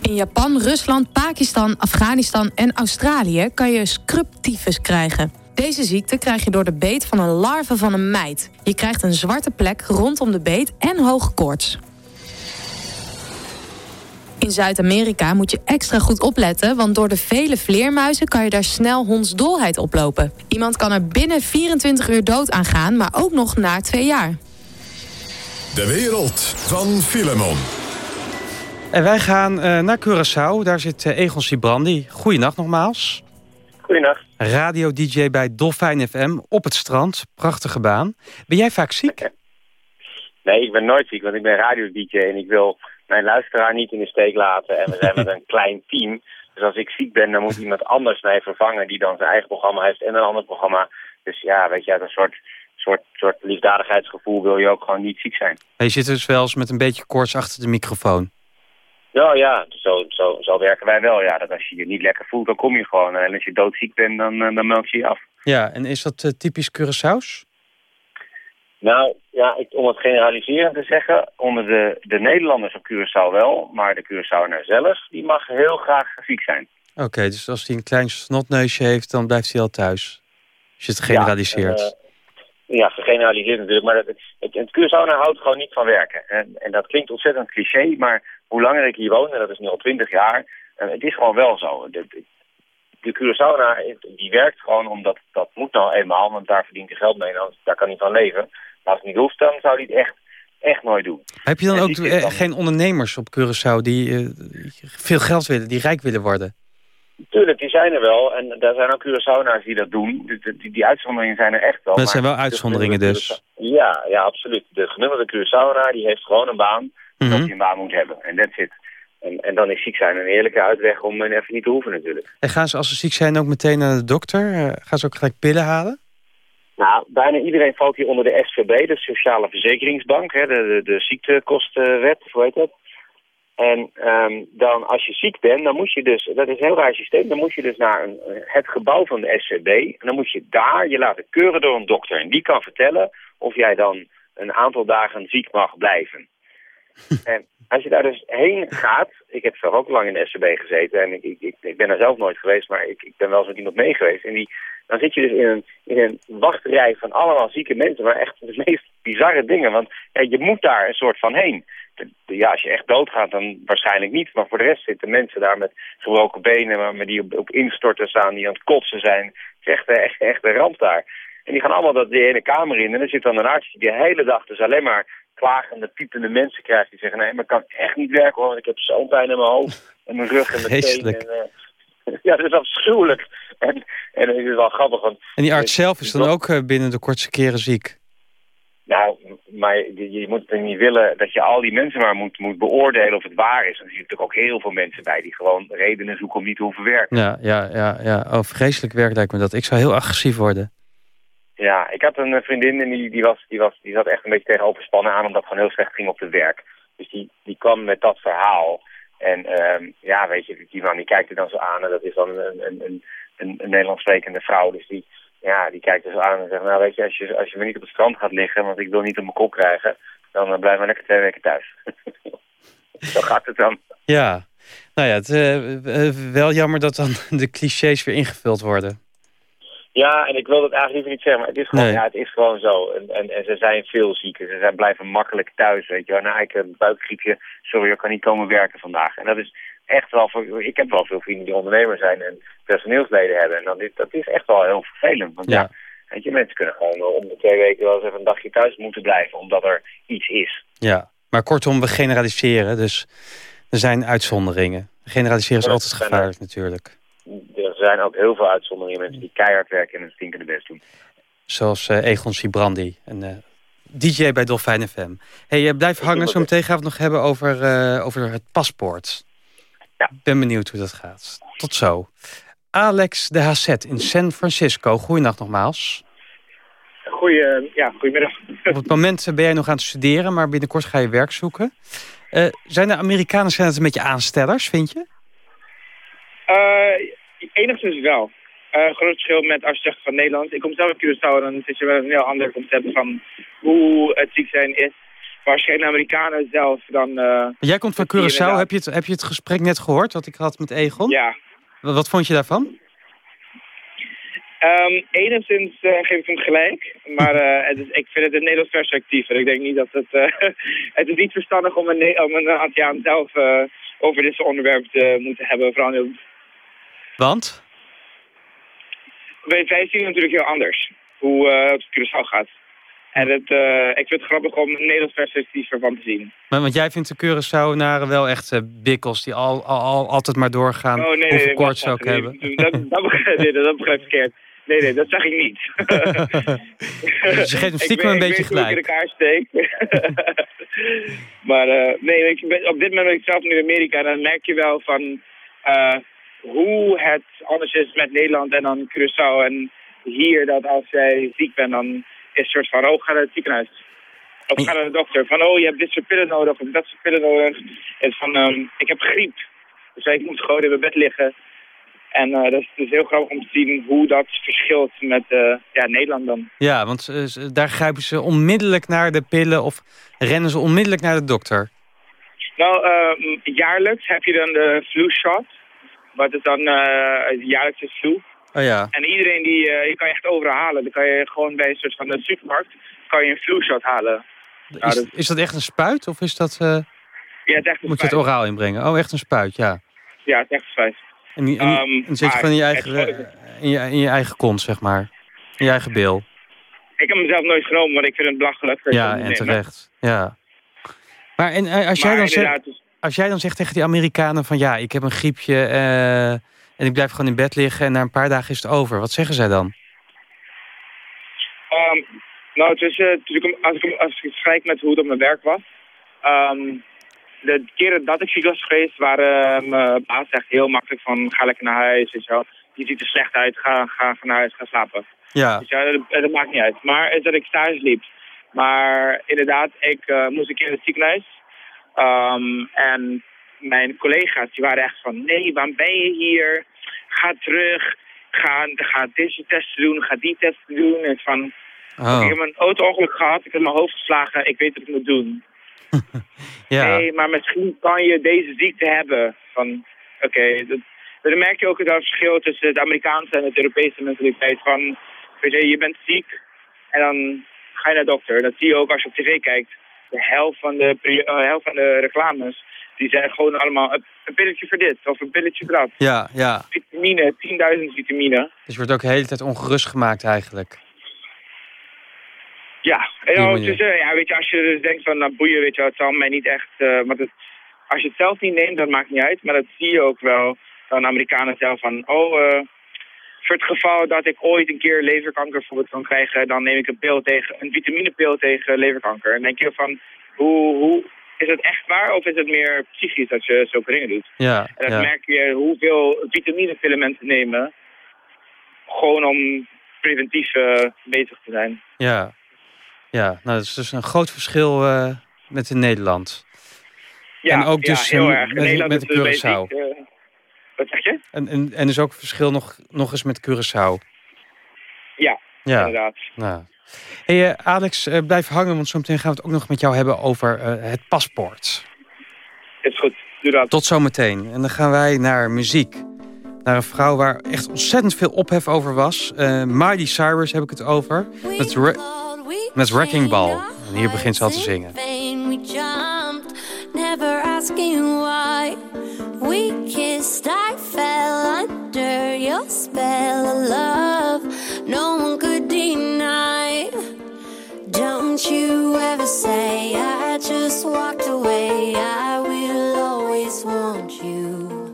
In Japan, Rusland, Pakistan, Afghanistan en Australië kan je scrubtyfus krijgen. Deze ziekte krijg je door de beet van een larve van een mijt. Je krijgt een zwarte plek rondom de beet en hoge koorts. In Zuid-Amerika moet je extra goed opletten, want door de vele vleermuizen kan je daar snel hondsdolheid oplopen. Iemand kan er binnen 24 uur dood aan gaan, maar ook nog na twee jaar. De wereld van Filemon. En wij gaan eh, naar Curaçao. Daar zit eh, Egon Sibrandi. Goeienacht nogmaals. Goedenacht. Radio-dj bij Dolfijn FM op het strand. Prachtige baan. Ben jij vaak ziek? Nee, ik ben nooit ziek, want ik ben radio-dj en ik wil mijn luisteraar niet in de steek laten. En we zijn met een klein team. Dus als ik ziek ben, dan moet iemand anders mij vervangen die dan zijn eigen programma heeft en een ander programma. Dus ja, weet je, uit een soort, soort, soort liefdadigheidsgevoel wil je ook gewoon niet ziek zijn. Je zit dus wel eens met een beetje koorts achter de microfoon. Ja, ja, zo, zo, zo werken wij wel. Ja, dat als je je niet lekker voelt, dan kom je gewoon. En als je doodziek bent, dan, eh, dan meld je je af. Ja, en is dat eh, typisch Curaçao's? Nou, ja, ik, om het generaliserend te zeggen, onder de, de Nederlanders op Curaçao wel, maar de Curaçaoenaar zelf, die mag heel graag ziek zijn. Oké, dus als hij een klein snotneusje heeft, dan blijft hij al thuis. Als je het generaliseert. Ja, en, eh, ja gegeneraliseerd natuurlijk, maar het, het, het houdt gewoon niet van werken. En, en dat klinkt ontzettend cliché, maar hoe langer ik hier woon, en dat is nu al twintig jaar, eh, het is gewoon wel zo. De, de, Curaçaoenaar, die werkt gewoon omdat dat moet nou eenmaal, want daar verdient hij geld mee, en daar kan hij van leven. Maar als het niet hoeft, dan zou hij het echt, echt nooit doen. Heb je dan ook eh, dan- geen ondernemers op Curaçao die eh, veel geld willen, die rijk willen worden? Tuurlijk, die zijn er wel. En daar zijn ook Curaçaonaars die dat doen. Die, die, die uitzonderingen zijn er echt wel. Het zijn wel de uitzonderingen dus. Ja, ja, absoluut. De gemiddelde Curaçaonaar die heeft gewoon een baan. Mhm. Dat hij een baan moet hebben. En that's it. En, en dan is ziek zijn een eerlijke uitweg om hen even niet te hoeven natuurlijk. En gaan ze als ze ziek zijn ook meteen naar de dokter? Eh, gaan ze ook gelijk pillen halen? Nou, bijna iedereen valt hier onder de SVB, de Sociale Verzekeringsbank, hè, de, de, de ziektekostenwet, hoe heet dat? En ehm, dan als je ziek bent, dan moet je dus, dat is een heel raar systeem, dan moet je dus naar een, het gebouw van de SVB. En dan moet je daar je laten keuren door een dokter. En die kan vertellen of jij dan een aantal dagen ziek mag blijven. en als je daar dus heen gaat, ik heb zelf ook lang in de SVB gezeten en ik, ik, ik, ben er zelf nooit geweest, maar ik, ik ben wel eens met iemand mee geweest. En die, dan zit je dus in een, in een wachtrij van allemaal zieke mensen, maar echt de meest bizarre dingen. Want je moet daar een soort van heen. Ja, als je echt doodgaat, dan waarschijnlijk niet. Maar voor de rest zitten mensen daar met gebroken benen, maar die op, instorten staan, die aan het kotsen zijn. Het is echt, echt, echt een ramp daar. En die gaan allemaal dat die ene kamer in. En dan zit dan een arts die de hele dag dus alleen maar klagende, piepende mensen krijgt. Die zeggen, nee, maar ik kan echt niet werken hoor, want ik heb zo'n pijn in mijn hoofd. En mijn rug en mijn Vreselijk. teen. En, eh, ja, dat is afschuwelijk. En, en het is wel grappig, want... En die arts zelf is dan ook eh, binnen de kortste keren ziek. Nou, maar je, je moet niet willen dat je al die mensen maar moet, moet beoordelen of het waar is. En er zitten natuurlijk ook heel veel mensen bij die gewoon redenen zoeken om niet te hoeven werken. Ja, ja, ja, ja. Oh, vreselijk werk lijkt me dat. Ik zou heel agressief worden. Ja, ik had een eh, vriendin en die, die, was, die, was, die zat echt een beetje tegenoverspannen aan omdat het gewoon heel slecht ging op het werk. Dus die, die kwam met dat verhaal. En ehm, ja, weet je, die man die kijkt er dan zo aan en dat is dan een, een, een, een, Nederlands sprekende vrouw. Dus die, ja, die kijkt er zo aan en zegt, nou weet je, als je, als je me niet op het strand gaat liggen, want ik wil niet op mijn kop krijgen, dan eh, blijf maar lekker twee weken thuis. zo gaat het dan. Ja. Nou ja, het, eh, wel jammer dat dan de clichés weer ingevuld worden. Ja, en ik wil dat eigenlijk liever niet zeggen, maar het is gewoon, Nee. ja, het is gewoon zo. En, en, en ze zijn veel zieker. Ze zijn blijven makkelijk thuis, weet je wel. Nou, ik heb een buikgriepje, sorry, ik kan niet komen werken vandaag. En dat is echt wel, voor, ik heb wel veel vrienden die ondernemer zijn en personeelsleden hebben. En dan, is- dat is echt wel heel vervelend. Want ja, Ja. weet je, mensen kunnen gewoon eh, om de twee weken wel eens even een dagje thuis moeten blijven, omdat er iets is. Ja. Maar kortom, we generaliseren. Dus er zijn uitzonderingen. Generaliseren is altijd gevaarlijk natuurlijk. Er zijn ook heel veel uitzonderingen, mensen die keihard werken en een stinkende best doen. Zoals eh, Egon Sibrandi, een eh, DJ bij Dolfijn FM. Hey, eh, blijf hangen. het Zo meteen gaan we het nog hebben over, over het paspoort. Ja. Ben benieuwd hoe dat gaat. Tot zo. Alex de HZ in San Francisco. Goeienacht nogmaals. Goeie, ja, goedemiddag. Op het moment ben jij nog aan het studeren, maar binnenkort ga je werk zoeken. Zijn de Amerikanen zijn het een beetje aanstellers, vind je? Enigszins wel. Eh groot verschil met als je zegt van Nederland. Ik kom zelf uit Curaçao, dan zit je wel een heel ander concept van hoe het ziek zijn is. Maar als je geen Amerikanen zelf, dan... eh, Jij komt van Curaçao. inderdaad. Heb je, het, heb je het gesprek net gehoord dat ik had met Egon? Ja. Wat, wat vond je daarvan? Ehm, enigszins eh, geef ik hem gelijk, maar het is, ik vind het een Nederlands perspectief. En ik denk niet dat het... het is niet verstandig om een, om een Aziaan zelf over dit onderwerp te moeten hebben. Vooral Want? wij, wij zien het natuurlijk heel anders, hoe eh, het Curaçao gaat. En het, eh, ik vind het grappig om een Nederlands perspectief ervan te zien. Maar, want jij vindt de Curaçaonaren wel echt eh, bikkels die al, al, al- altijd maar doorgaan. Oh, nee, nee, wacht, ook wacht, hebben. nee, Dat, dat, begrijp, nee, dat begrijp ik verkeerd. Nee, nee, dat zeg ik niet. Dus je geeft hem Ik stiekem een beetje ik weet hoe ik gelijk. in elkaar steek. maar eh, nee, ik ben, op dit moment ben ik zelf nu in Amerika. En dan merk je wel van hoe het anders is met Nederland en dan Curaçao. En hier dat als jij ziek bent, dan is het soort van, oh, ga naar het ziekenhuis. Of ga naar de dokter. Van, oh, je hebt dit soort pillen nodig of dat soort pillen nodig. En van, ehm, ik heb griep. Dus ik moet gewoon in mijn bed liggen. En eh, dat is dus heel grappig om te zien hoe dat verschilt met eh, ja, Nederland dan. Ja, want eh, daar grijpen ze onmiddellijk naar de pillen... of rennen ze onmiddellijk naar de dokter. Nou, ehm, jaarlijks heb je dan de flu shot. Wat is dan eh jaarlijkse flu. Oh ja. En iedereen die, eh, je kan je echt overal halen. Dan kan je gewoon bij een soort van de supermarkt kan je een flu shot halen. Is, dat- is dat echt een spuit of is dat, eh, ja, het is echt een moet je het oraal inbrengen? Oh, echt een spuit, ja. Ja, het is echt een spuit. En, Ehm, en dan zit je maar gewoon in je, het eigen, eh, in, je, in je eigen kont, zeg maar. In je eigen bil. Ik heb mezelf nooit genomen, want ik vind het belachelijk. Ja, het en terecht. Ja. Maar en, eh, als, jij Maar dan zegt, inderdaad, dus- als jij dan zegt tegen die Amerikanen van... ja, ik heb een griepje eh, en ik blijf gewoon in bed liggen... en na een paar dagen is het over. Wat zeggen zij dan? Ehm, nou, het is, eh, als, ik, als ik vergelijk met hoe het op mijn werk was. ehm, de keren dat ik ziek was geweest, waren eh, mijn baas echt heel makkelijk van ga lekker naar huis. Weet je, wel. je ziet er slecht uit, ga, ga, naar huis, ga slapen. Ja. Dus ja, dat, dat maakt niet uit. Maar is dat ik thuis liep. Maar inderdaad, ik moest een keer in het ziekenhuis. Ehm, en mijn collega's die waren echt van, nee, waarom ben je hier? Ga terug. Ga, ga deze testen doen, ga die testen doen. En van, Oh. ik heb een auto-ongeluk gehad, ik heb mijn hoofd geslagen, ik weet wat ik moet doen. Ja. Nee, maar misschien kan je deze ziekte hebben. Van, oké, dan merk je ook het verschil tussen het Amerikaanse en het Europese mentaliteit. Van, weet je, je bent ziek en dan ga je naar de dokter. Dat zie je ook als je op tv kijkt. De helft van de, pri- eh, helft van de reclames, die zijn gewoon allemaal een, pilletje voor dit of een pilletje voor dat. Ja, ja. Vitamine, 10.000 vitamine. Dus je wordt ook de hele tijd ongerust gemaakt eigenlijk. Ja, en dus, eh, ja, weet je, als je dus denkt van, nou boeien, weet je, het zal mij niet echt, eh, want het, als je het zelf niet neemt, dat maakt niet uit, maar dat zie je ook wel van Amerikanen zelf van, oh, voor het geval dat ik ooit een keer leverkanker bijvoorbeeld kan krijgen, dan neem ik een pil tegen, een vitaminepil tegen leverkanker. En denk je van, hoe, hoe, is het echt waar of is het meer psychisch dat je zulke dingen doet? Ja, En dan ja. merk je hoeveel vitamine mensen nemen, gewoon om preventief eh, bezig te zijn. Ja, ja. nou dat is dus een groot verschil eh, met in Nederland. Ja, en ook ja, dus heel erg. met, Nederland met is de Curaçao. eh, wat zeg je? En, en, en is ook verschil nog, nog eens met Curaçao. Ja, Ja. inderdaad. Nou. Hey, eh, Alex, eh, blijf hangen, want zometeen gaan we het ook nog met jou hebben over eh, het paspoort. Is goed, doe dat. Tot zometeen. En dan gaan wij naar muziek. Naar een vrouw waar echt ontzettend veel ophef over was. Eh Miley Cyrus heb ik het over. Met, Wrecking Ball. En hier begint ze al te zingen. vain we jumped, never asking why. We kissed, I fell under your spell of love. No one could deny. Don't you ever say I just walked away. I will always want you.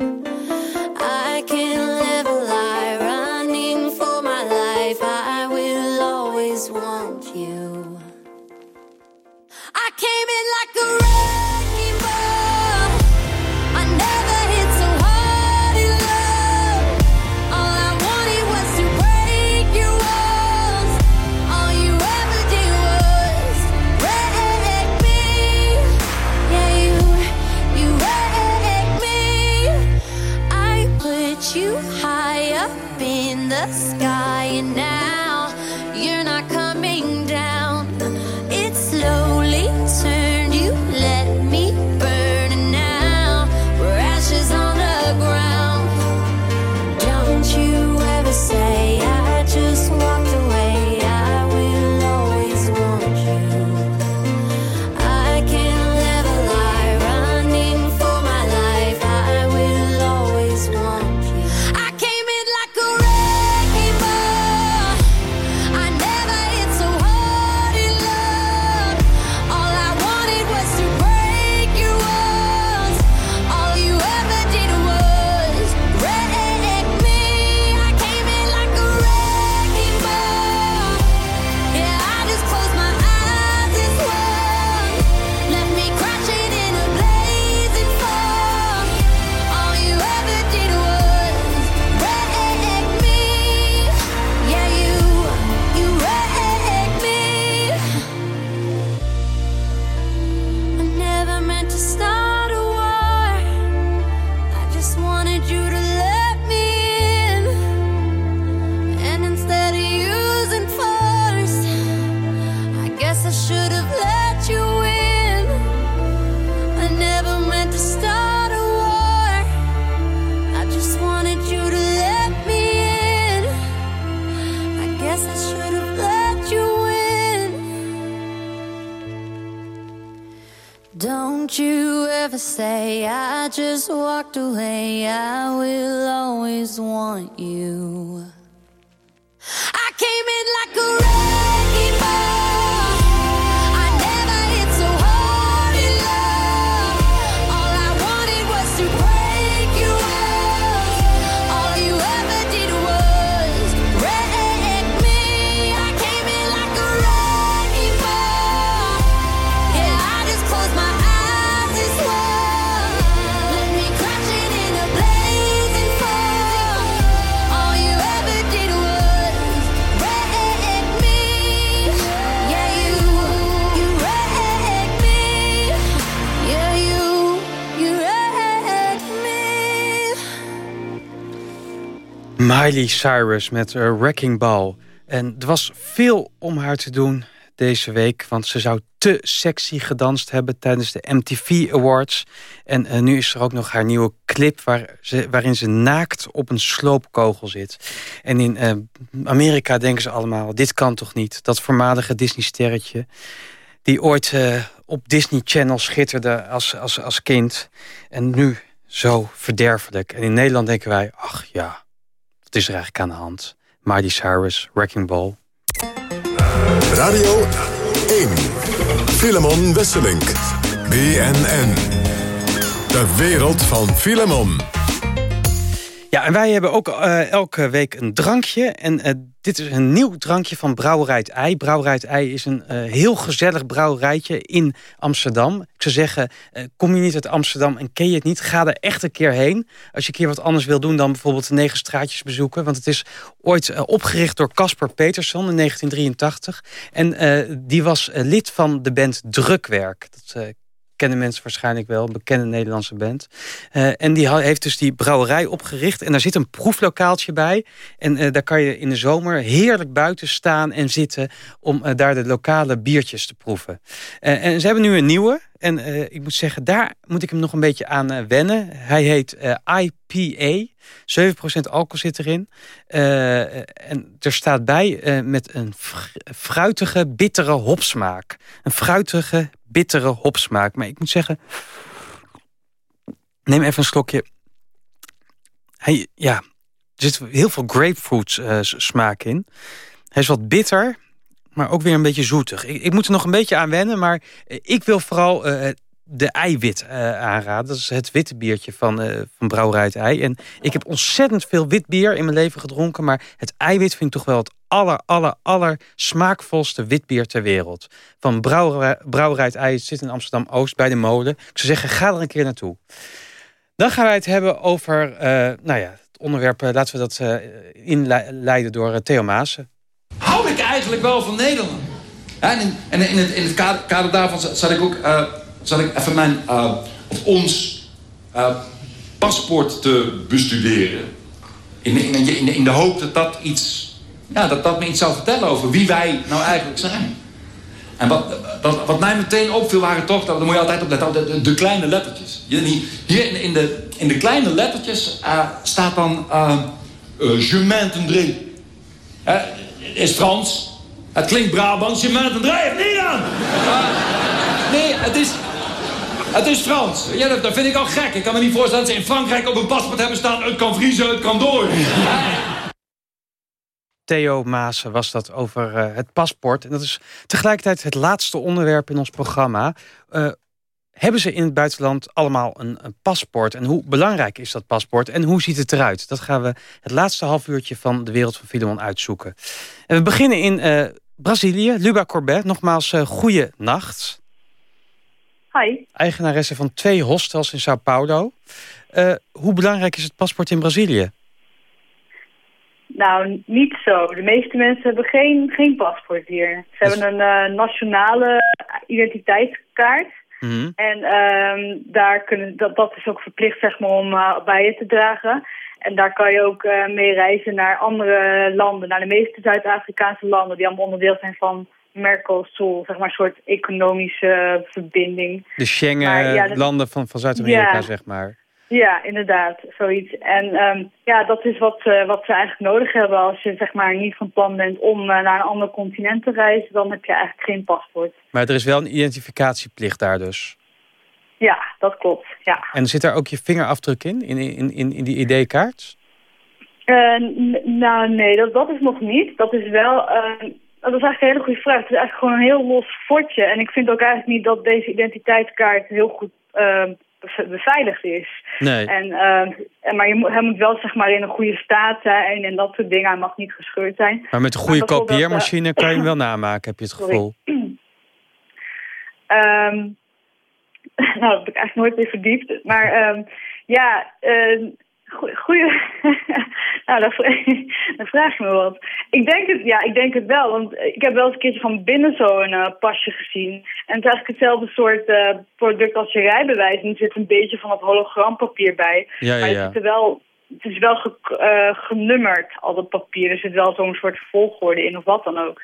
I can live a lie running for my life. I will always want you. I came in like a wrecking sky, and now Miley Cyrus met uh, Wrecking Ball. En er was veel om haar te doen deze week... want ze zou te sexy gedanst hebben tijdens de MTV Awards. En eh, nu is er ook nog haar nieuwe clip... Waar ze, waarin ze naakt op een sloopkogel zit. En in eh, Amerika denken ze allemaal... dit kan toch niet, dat voormalige Disney-sterretje... die ooit eh, op Disney Channel schitterde als, als, als kind... en nu zo verderfelijk. En in Nederland denken wij, ach ja... Wat is er eigenlijk aan de hand? Miley Cyrus, Wrecking Ball. Radio 1. Filemon Wesselink. BNN. De wereld van Filemon. Ja, en wij hebben ook eh, elke week een drankje. En eh, dit is een nieuw drankje van Brouwerij Ei. Brouwerij Ei is een eh, heel gezellig brouwerijtje in Amsterdam. Ik zou zeggen, eh, kom je niet uit Amsterdam en ken je het niet... ga er echt een keer heen. Als je een keer wat anders wil doen dan bijvoorbeeld de Negen Straatjes bezoeken. Want het is ooit eh, opgericht door Casper Peterson in 1983. En die was lid van de band Drukwerk. Dat kennen mensen waarschijnlijk wel, een bekende Nederlandse band. Eh, en die heeft dus die brouwerij opgericht. En daar zit een proeflokaaltje bij. En eh, daar kan je in de zomer heerlijk buiten staan en zitten... om eh, daar de lokale biertjes te proeven. En ze hebben nu een nieuwe. En eh, ik moet zeggen, daar moet ik hem nog een beetje aan eh, wennen. Hij heet eh, IPA. 7% alcohol zit erin. En er staat bij met een fr- fruitige, bittere hopsmaak. Een fruitige, bittere hopsmaak. Maar ik moet zeggen... Neem even een slokje. Hij, ja, er zit heel veel grapefruit smaak in. Hij is wat bitter, maar ook weer een beetje zoetig. Ik, ik moet er nog een beetje aan wennen, maar eh, ik wil vooral eh, de eiwit eh, aanraden. Dat is het witte biertje van, eh, van Brouwerij Ei. En ik heb ontzettend veel wit bier in mijn leven gedronken... maar het eiwit vind ik toch wel het aller, aller, aller smaakvolste witbier ter wereld. Van Brouwerij, Ei het zit in Amsterdam-Oost bij de molen. Ik zou zeggen, ga er een keer naartoe. Dan gaan wij het hebben over, eh, nou ja, het onderwerp... laten we dat inleiden door Theo Maassen. hou ik eigenlijk wel van Nederland. En in, en in het, in het kader, daarvan zat ik ook zat ik even mijn, eh, of ons eh, paspoort te bestuderen. In, in, in, de hoop dat dat iets, ja, dat dat me iets zou vertellen over wie wij nou eigenlijk zijn. En wat, wat, mij meteen opviel waren toch, dat, moet je altijd op letten, de, de, kleine lettertjes. Hier in, de, in de kleine lettertjes staat dan uh, Je m'entendrai. Is Frans. Het klinkt Brabants. Je m'entendrai het niet aan. Maar, nee, het is... Het is Frans. Ja, dat, dat vind ik al gek. Ik kan me niet voorstellen dat ze in Frankrijk op een paspoort hebben staan... het kan vriezen, het kan door. Theo Maassen was dat over eh, het paspoort. En dat is tegelijkertijd het laatste onderwerp in ons programma. Eh, hebben ze in het buitenland allemaal een, een paspoort? En hoe belangrijk is dat paspoort? En hoe ziet het eruit? Dat gaan we het laatste half uurtje van de wereld van Filemon uitzoeken. En we beginnen in eh, Brazilië. Luba Corbet, nogmaals uh, goeie nacht. Hi. Eigenaresse van twee hostels in Sao Paulo. Uh, hoe belangrijk is het paspoort in Brazilië? Nou, niet zo. De meeste mensen hebben geen, geen paspoort hier. Ze dus... hebben een uh, nationale identiteitskaart. Mm -hmm. En uh, daar kunnen, dat, dat is ook verplicht zeg maar, om bij je te dragen. En daar kan je ook uh, mee reizen naar andere landen. Naar de meeste Zuid-Afrikaanse landen die allemaal onderdeel zijn van Mercosur. Zeg maar een soort economische verbinding. De Schengen-landen ja, van, van Zuid-Amerika, ja. zeg maar. Ja, inderdaad, zoiets. En um, ja, dat is wat, uh, wat ze eigenlijk nodig hebben. Als je zeg maar niet van plan bent om uh, naar een ander continent te reizen, dan heb je eigenlijk geen paspoort. Maar er is wel een identificatieplicht daar dus? Ja, dat klopt. Ja. En zit daar ook je vingerafdruk in, in, in, in, in die ID-kaart? Eh, n- nou, nee, dat, dat is nog niet. Dat is wel... eh, dat is eigenlijk een hele goede vraag. Het is eigenlijk gewoon een heel los fortje. En ik vind ook eigenlijk niet dat deze identiteitskaart heel goed eh, bev- beveiligd is. Nee. En, eh, en, maar je moet, hij moet wel zeg maar in een goede staat zijn en dat soort dingen. Hij mag niet gescheurd zijn. Maar met een goede eh, kopieermachine kan je hem wel namaken, heb je het gevoel. Ehm, nou, dat heb ik eigenlijk nooit meer verdiept. Maar ehm, ja, uh, goede. nou, dan, dan vraag je me wat. Ik denk het, ja, ik denk het wel. Want ik heb wel eens een keertje van binnen zo'n eh, pasje gezien. En het is eigenlijk hetzelfde soort eh, product als je rijbewijs. En er zit een beetje van dat hologrampapier bij. Ja, ja, maar het, ja. zit er wel, het is wel ge- eh, genummerd, al dat papier. Er zit wel zo'n soort volgorde in of wat dan ook.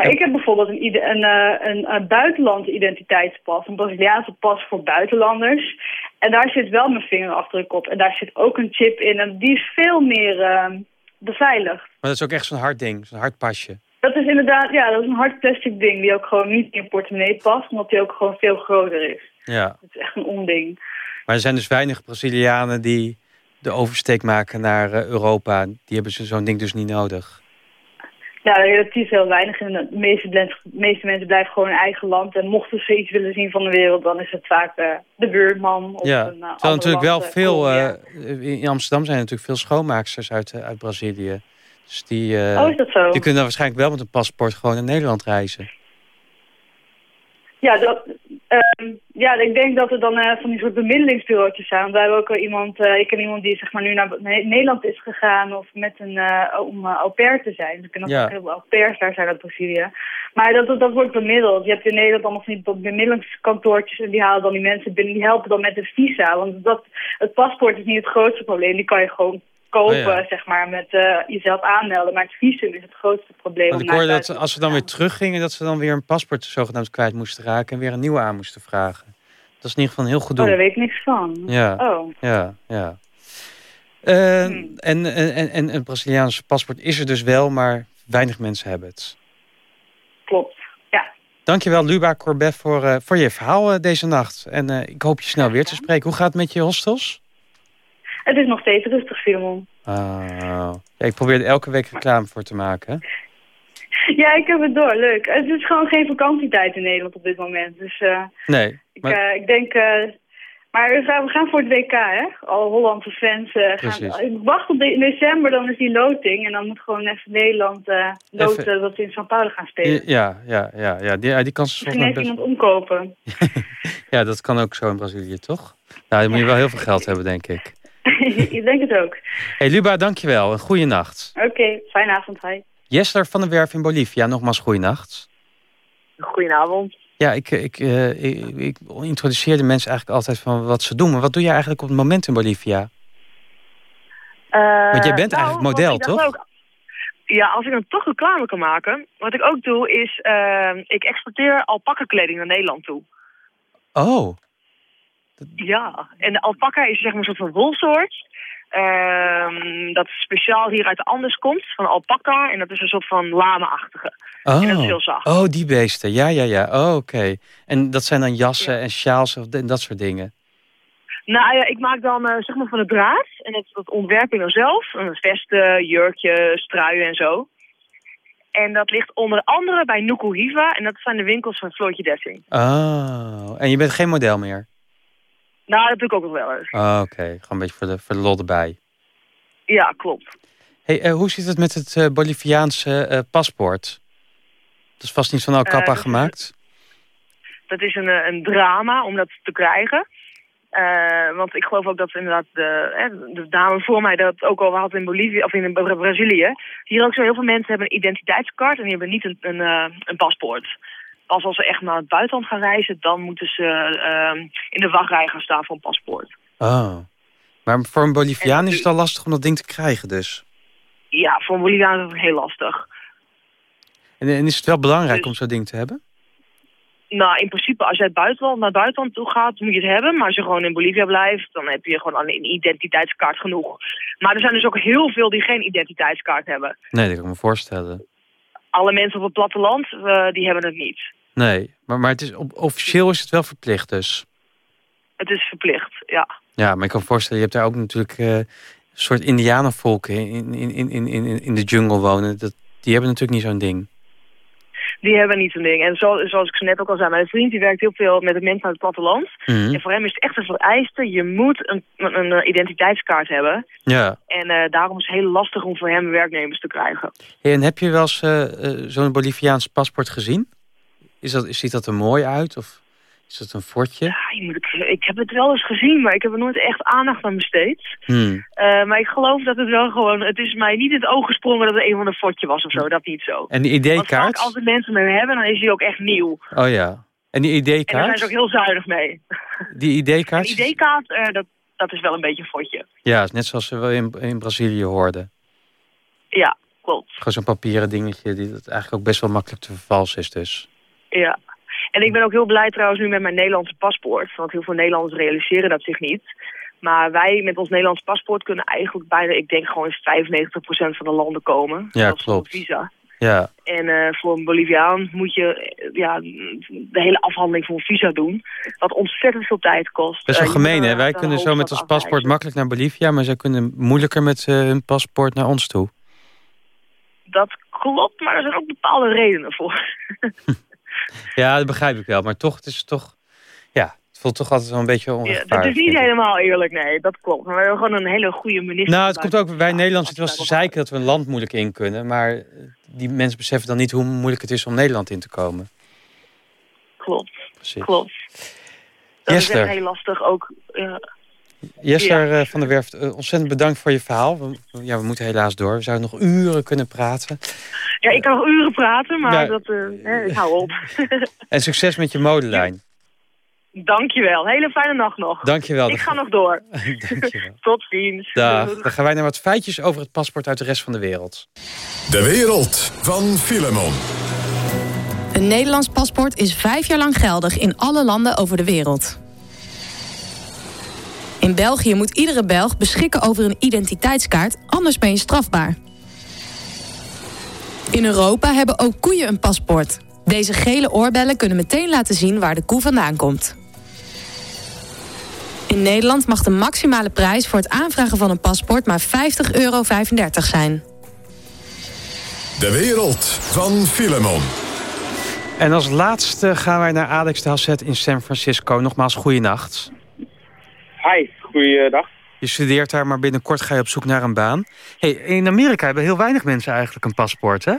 Maar ik heb bijvoorbeeld een, een, eh, een, een buitenlandse identiteitspas, een Braziliaanse pas voor buitenlanders. En daar zit wel mijn vingerafdruk op. En daar zit ook een chip in. En die is veel meer eh, beveiligd. Maar dat is ook echt zo'n hard ding, zo'n hard pasje. Dat is inderdaad, ja, dat is een hard plastic ding die ook gewoon niet in je portemonnee past, omdat die ook gewoon veel groter is. Ja. Het is echt een onding. Maar er zijn dus weinig Brazilianen die de oversteek maken naar eh, Europa. Die hebben zo'n ding dus niet nodig. Ja, relatief heel weinig. En de meeste, de meeste mensen blijven gewoon in eigen land. En mochten ze iets willen zien van de wereld, dan is het vaak eh, de buurman. Of ja, een, uh, terwijl natuurlijk wel veel... eh, eh, in Amsterdam zijn er natuurlijk veel schoonmaaksters uit, uit Brazilië. Dus die, Oh, is dat zo? die kunnen dan waarschijnlijk wel met een paspoort gewoon naar Nederland reizen. Ja, dat, ehm, ja, ik denk dat er dan eh, van die soort bemiddelingsbureautjes zijn. Wij hebben ook wel iemand, eh, ik ken iemand die zeg maar nu naar Ne- Nederland is gegaan of met een, eh, om uh, au pair te zijn. Dus ik ken ook heel veel au pairs daar zijn uit Brazilië. Maar dat, dat, dat wordt bemiddeld. Je hebt in Nederland allemaal van die bemiddelingskantoortjes en die halen dan die mensen binnen. Die helpen dan met een visa. Want dat, het paspoort is niet het grootste probleem. Die kan je gewoon kopen, Oh ja. zeg maar, met eh, jezelf aanmelden. Maar het visum is het grootste probleem. Want ik hoorde dat als ze dan weer teruggingen... dat ze dan weer een paspoort zogenaamd kwijt moesten raken... en weer een nieuwe aan moesten vragen. Dat is in ieder geval een heel goed Oh, doen. daar weet ik niks van. Ja, Oh. ja, ja. Hmm. en, en, en, en een Braziliaanse paspoort is er dus wel, maar weinig mensen hebben het. Klopt, ja. Dankjewel, Luba Corbet, voor, eh, voor je verhaal deze nacht. En ik hoop je snel weer te spreken. Hoe gaat het met je hostels? Het is nog steeds rustig, Filemon. Oh. Ja, ik probeer er elke week reclame voor te maken. Ja, ik heb het door. Leuk. Het is gewoon geen vakantietijd in Nederland op dit moment. Dus eh, Nee, ik, eh, ik denk... eh, maar we gaan, voor het WK, hè? Alle Hollandse fans gaan... Ik wacht op de, in december, dan is die loting. En dan moet gewoon even Nederland loten Even- dat ze in São Paulo gaan spelen. ja, ja, ja, ja, die, die kans is Misschien volgens mij iemand best... omkopen. Ja, dat kan ook zo in Brazilië, toch? Nou, dan moet je wel heel veel geld hebben, denk ik. ik denk het ook. hey, Luba, dankjewel. Een goede nacht. Oké, fijne avond, hi. Jester van der Werf in Bolivia, nogmaals goeienacht. Goedenavond. Ja, ik, ik, eh, ik, ik introduceer de mensen eigenlijk altijd van wat ze doen. Maar wat doe jij eigenlijk op het moment in Bolivia? Want jij bent nou, eigenlijk model, toch? ook- ja, als ik dan toch reclame kan maken. Wat ik ook doe is, eh, ik exporteer alpaca kleding naar Nederland toe. Oh, Ja, en de alpaca is zeg maar een soort van wolsoort. ehm, dat speciaal hier uit de Andes komt, van alpaca. En dat is een soort van lama-achtige. oh. En dat is heel zacht. oh die beesten. Ja, ja, ja. Oh, oké. En dat zijn dan jassen en sjaals de- dat soort dingen. Nou ja, ik maak dan eh, zeg maar van de draad. En dat, dat ontwerp ik dan zelf. Een vesten, jurkjes, truien en zo. En dat ligt onder andere bij Nuku Hiva. En dat zijn de winkels van Floortje Dessing. Oh, en je bent geen model meer? Nou, dat doe ik ook nog wel eens. Oh, oké. Gewoon een beetje voor de, voor de lol erbij. Ja, klopt. Hey, eh, hoe zit het met het eh, Boliviaanse eh, paspoort? Dat is vast niet van Alcapa gemaakt? Dat is een, een drama om dat te krijgen. Want ik geloof ook dat inderdaad de, hè, de dame voor mij dat ook al had in Bolivia of in Bra- Brazilië. Hier ook zo heel veel mensen hebben een identiteitskaart en die hebben niet een, een, een paspoort. Pas als ze echt naar het buitenland gaan reizen, dan moeten ze eh, in de wachtrij gaan staan voor een paspoort. Oh. Maar voor een Boliviaan is het al lastig om dat ding te krijgen dus. Ja, voor een Boliviaan is het heel lastig. En, en is het wel belangrijk Dus- om zo'n ding te hebben? Nou, in principe, als jij het buitenland, naar het buitenland toe gaat, moet je het hebben. Maar als je gewoon in Bolivia blijft, dan heb je gewoon een identiteitskaart genoeg. Maar er zijn dus ook heel veel die geen identiteitskaart hebben. Nee, dat kan ik me voorstellen. Alle mensen op het platteland, eh, die hebben het niet. Nee, maar, maar het is, officieel is het wel verplicht dus. Het is verplicht, ja. Ja, maar ik kan me voorstellen, je hebt daar ook natuurlijk eh, een soort indianenvolken in, in, in, in, in, de jungle wonen. Dat, die hebben natuurlijk niet zo'n ding. Die hebben niet zo'n ding. En zo, zoals ik net ook al zei, mijn vriend die werkt heel veel met de mensen uit het platteland. Mhm. En voor hem is het echt een vereiste. Je moet een, een, een, identiteitskaart hebben. Ja. En eh, daarom is het heel lastig om voor hem werknemers te krijgen. Hey, en heb je wel eens eh, zo'n Boliviaans paspoort gezien? Is dat, ziet dat er mooi uit? Of is dat een fortje? Ja, je moet, ik, ik heb het wel eens gezien, maar ik heb er nooit echt aandacht aan besteed. Hmm. Eh, maar ik geloof dat het wel gewoon... Het is mij niet in het oog gesprongen dat het een van de fotje was of zo. Dat niet zo. En die Want ID-kaart? als de mensen hem hebben, dan is hij ook echt nieuw. Oh ja. En die En daar zijn ID-kaart? ze ook heel zuinig mee. Die Een ID-kaart? ID-kaart, eh, dat, dat is wel een beetje een fotje. Ja, net zoals we in, in Brazilië hoorden. Ja, klopt. Gewoon zo'n papieren dingetje die dat eigenlijk ook best wel makkelijk te vervalsen is dus. Ja. En ik ben ook heel blij trouwens nu met mijn Nederlandse paspoort. Want heel veel Nederlanders realiseren dat zich niet. Maar wij met ons Nederlands paspoort kunnen eigenlijk bijna, ik denk gewoon in 95% van de landen komen. Ja, klopt. visa. Ja, En eh, voor een Boliviaan moet je ja, de hele afhandeling voor een visa doen. Wat ontzettend veel tijd kost. best wel Eh, gemeen hè. Wij kunnen zo met ons paspoort afreizen. makkelijk naar Bolivia, maar zij kunnen moeilijker met eh, hun paspoort naar ons toe. Dat klopt, maar er zijn ook bepaalde redenen voor. Ja, dat begrijp ik wel. Maar toch, het is toch... Ja, het voelt toch altijd wel een beetje Ja, onrechtvaardig. dat is niet helemaal eerlijk, nee, dat klopt. Maar we hebben gewoon een hele goede minister. Nou, het komt ook... Wij Nederlanders wel eens te zeiken dat we een land moeilijk in kunnen. Maar eh, die mensen beseffen dan niet hoe moeilijk het is om Nederland in te komen. Klopt, Precies. klopt. Dat is Jester. echt heel lastig ook. Ja. Jester eh, van der Werft, eh, ontzettend bedankt voor je verhaal. Ja, we moeten helaas door. We zouden nog uren kunnen praten. Ja, ik kan nog uren praten, maar Ja. dat, eh, hè, ik hou op. En succes met je modelijn. Dankjewel. Hele fijne nacht nog. Dankjewel. Ik ga nog door. Dankjewel. Tot ziens. Dag. Dan gaan wij naar wat feitjes over het paspoort uit de rest van de wereld. De wereld van Filemon. Een Nederlands paspoort is vijf jaar lang geldig in alle landen over de wereld. In België moet iedere Belg beschikken over een identiteitskaart, anders ben je strafbaar. In Europa hebben ook koeien een paspoort. Deze gele oorbellen kunnen meteen laten zien waar de koe vandaan komt. In Nederland mag de maximale prijs voor het aanvragen van een paspoort maar 50,35 euro zijn. De wereld van Filemon. En als laatste gaan wij naar Alex de Hasset in San Francisco. Nogmaals, goeienacht. Hi, goeiedag. Je studeert daar, maar binnenkort ga je op zoek naar een baan. Hey, in Amerika hebben heel weinig mensen eigenlijk een paspoort, hè?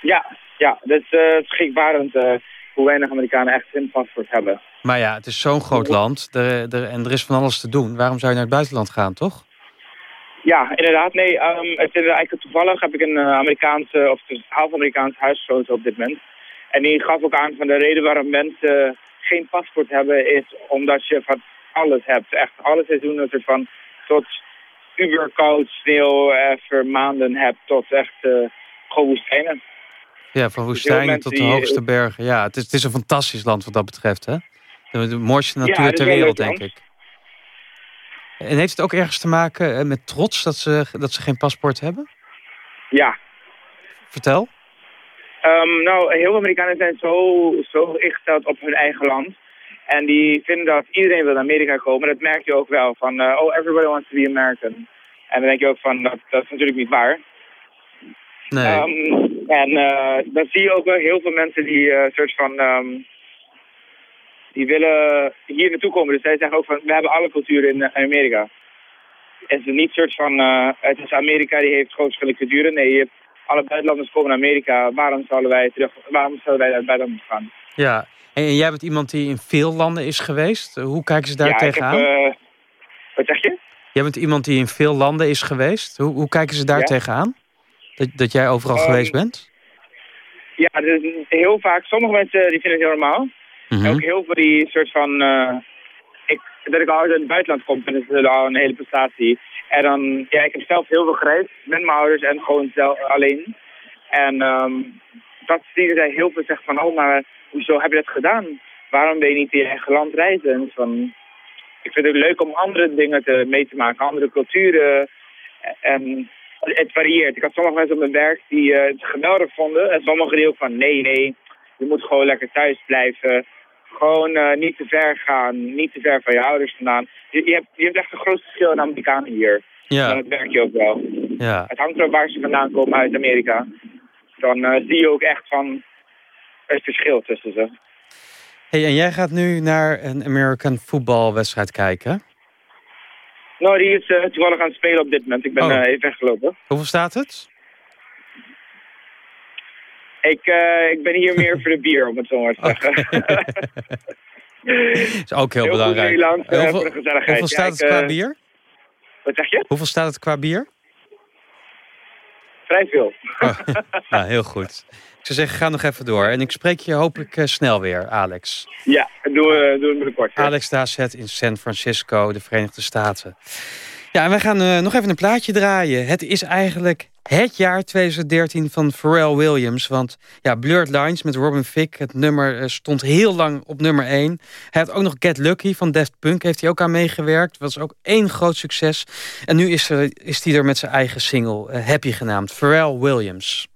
Ja, ja, dat is uh, schrikbarend eh, hoe weinig Amerikanen echt een paspoort hebben. Maar ja, het is zo'n groot land er, er, en er is van alles te doen. Waarom zou je naar het buitenland gaan, toch? Ja, inderdaad. Nee, um, het is eigenlijk toevallig heb ik een uh, Amerikaanse, of dus half Amerikaans huisgenoot op dit moment. En die gaf ook aan van de reden waarom mensen geen paspoort hebben is omdat je van alles hebt. Echt alle seizoenen soort van tot uberkoud, sneeuw, even maanden hebt tot echt uh, gewoon woestijnen. Ja, van woestijnen tot de hoogste bergen. Ja, het is, het is een fantastisch land wat dat betreft, hè? De, mooiste natuur ja, ter wereld, denk ik. En heeft het ook ergens te maken met trots dat ze, dat ze geen paspoort hebben? Ja. Vertel. Um, nou, heel veel Amerikanen zijn zo, zo ingesteld op hun eigen land. En die vinden dat iedereen wil naar Amerika komen. Dat merk je ook wel. Van, uh, oh, everybody wants to be American. En dan denk je ook van, dat, dat is natuurlijk niet waar. Nee. Um, en uh, dan zie je ook wel heel veel mensen die uh, soort van... Um, die willen hier naartoe komen. Dus zij zeggen ook van, we hebben alle culturen in Amerika. Het is niet soort van, het is Amerika die heeft gewoon verschillende culturen. Nee, je hebt alle buitenlanders komen naar Amerika. Waarom zouden wij terug, waarom zouden wij naar het buitenland gaan? Ja, en jij bent iemand die in veel landen is geweest. Hoe kijken ze daar ja, tegenaan? Heb, uh, wat zeg je? Jij bent iemand die in veel landen is geweest. Hoe, hoe kijken ze daar ja? tegenaan? Dat, dat jij overal um, geweest bent? Ja, dus heel vaak. Sommige mensen die vinden het heel normaal. Mhm. Mm -hmm. En ook heel veel die soort van... Uh, ik, dat ik al uit het buitenland kom, vind ik al een hele prestatie. En dan, ja, ik heb zelf heel veel gereisd met mijn ouders en gewoon zelf alleen. En um, dat zien zij heel veel zeggen van, oh, maar hoezo heb je dat gedaan? Waarom ben je niet in je eigen land reizen? En van, ik vind het leuk om andere dingen te, mee te maken, andere culturen. En het varieert. Ik had sommige mensen op mijn werk die uh, het geweldig vonden. En sommigen die ook van, nee, nee, je moet gewoon lekker thuis blijven. Gewoon eh, niet te ver gaan, niet te ver van je ouders vandaan. Je, je, hebt, je hebt echt een groot verschil in Amerikanen hier. Ja. En dat merk je ook wel. Ja. Het hangt erop waar ze vandaan komen uit Amerika. Dan eh, zie je ook echt van het verschil tussen ze. Hey, en jij gaat nu naar een American voetbalwedstrijd kijken. Nou, die is eh, toevallig aan het spelen op dit moment. Ik ben Oh. eh, even weggelopen. Hoeveel staat het? Ik, eh, ik ben hier meer voor de bier, om het zo maar te zeggen. is ook heel, Heel belangrijk. Nederland, hoeveel, voor de gezelligheid. hoeveel Ja, staat ik, het qua bier? Wat zeg je? Hoeveel staat het qua bier? Vrij veel. Nou, heel goed. Ik zou zeggen, ga nog even door. En ik spreek je hopelijk eh, snel weer, Alex. Ja, doen we, doen we binnenkort. ja. Alex Dazet in San Francisco, de Verenigde Staten. Ja, en wij gaan eh, nog even een plaatje draaien. Het is eigenlijk het jaar 2013 van Pharrell Williams. Want ja, Blurred Lines met Robin Thicke, het nummer eh, stond heel lang op nummer 1. Hij had ook nog Get Lucky van Daft Punk, heeft hij ook aan meegewerkt. was ook één groot succes. En nu is, er, is hij er met zijn eigen single, eh, Happy genaamd. Pharrell Williams.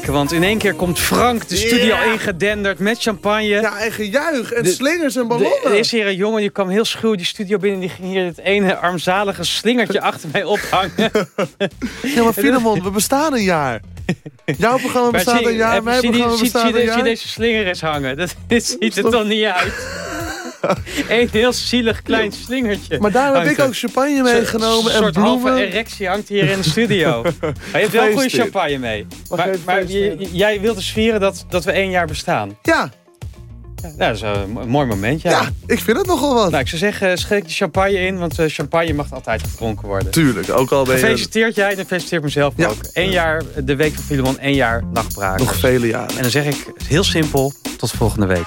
Want in één keer komt Frank de studio Ja. ingedenderd met champagne. Ja, en gejuich en De- slingers en ballonnen. Er is hier een jongen die kwam heel schuw die studio binnen. Die ging hier het ene armzalige slingertje achter mij ophangen. Ja, maar Filemon, we bestaan een jaar. Jouw programma bestaat zie- een jaar, mijn zie die- programma zie- bestaat zie- een zie jaar. deze slinger eens hangen. Dat, dit ziet er toch niet uit. Eén heel zielig klein slingertje. Maar daar heb ik ook champagne meegenomen Een en soort halve bloemen. erectie hangt hier in de studio. maar je hebt wel goede champagne mee. Mag Maar, maar jij wilt dus vieren dat, dat we één jaar bestaan. Ja. Nou, dat is een mo- mooi moment, ja. Ja, ik vind het nogal wat. Nou, ik zou zeggen, schenk de champagne in, want eh, champagne mag altijd gedronken worden. Tuurlijk, ook al ben je Gefeliciteerd jij en gefeliciteerd mezelf Ja. ook. Eén jaar, de week van Filemon, één jaar nachtbraak. nog vele jaren. En dan zeg ik heel simpel, tot volgende week.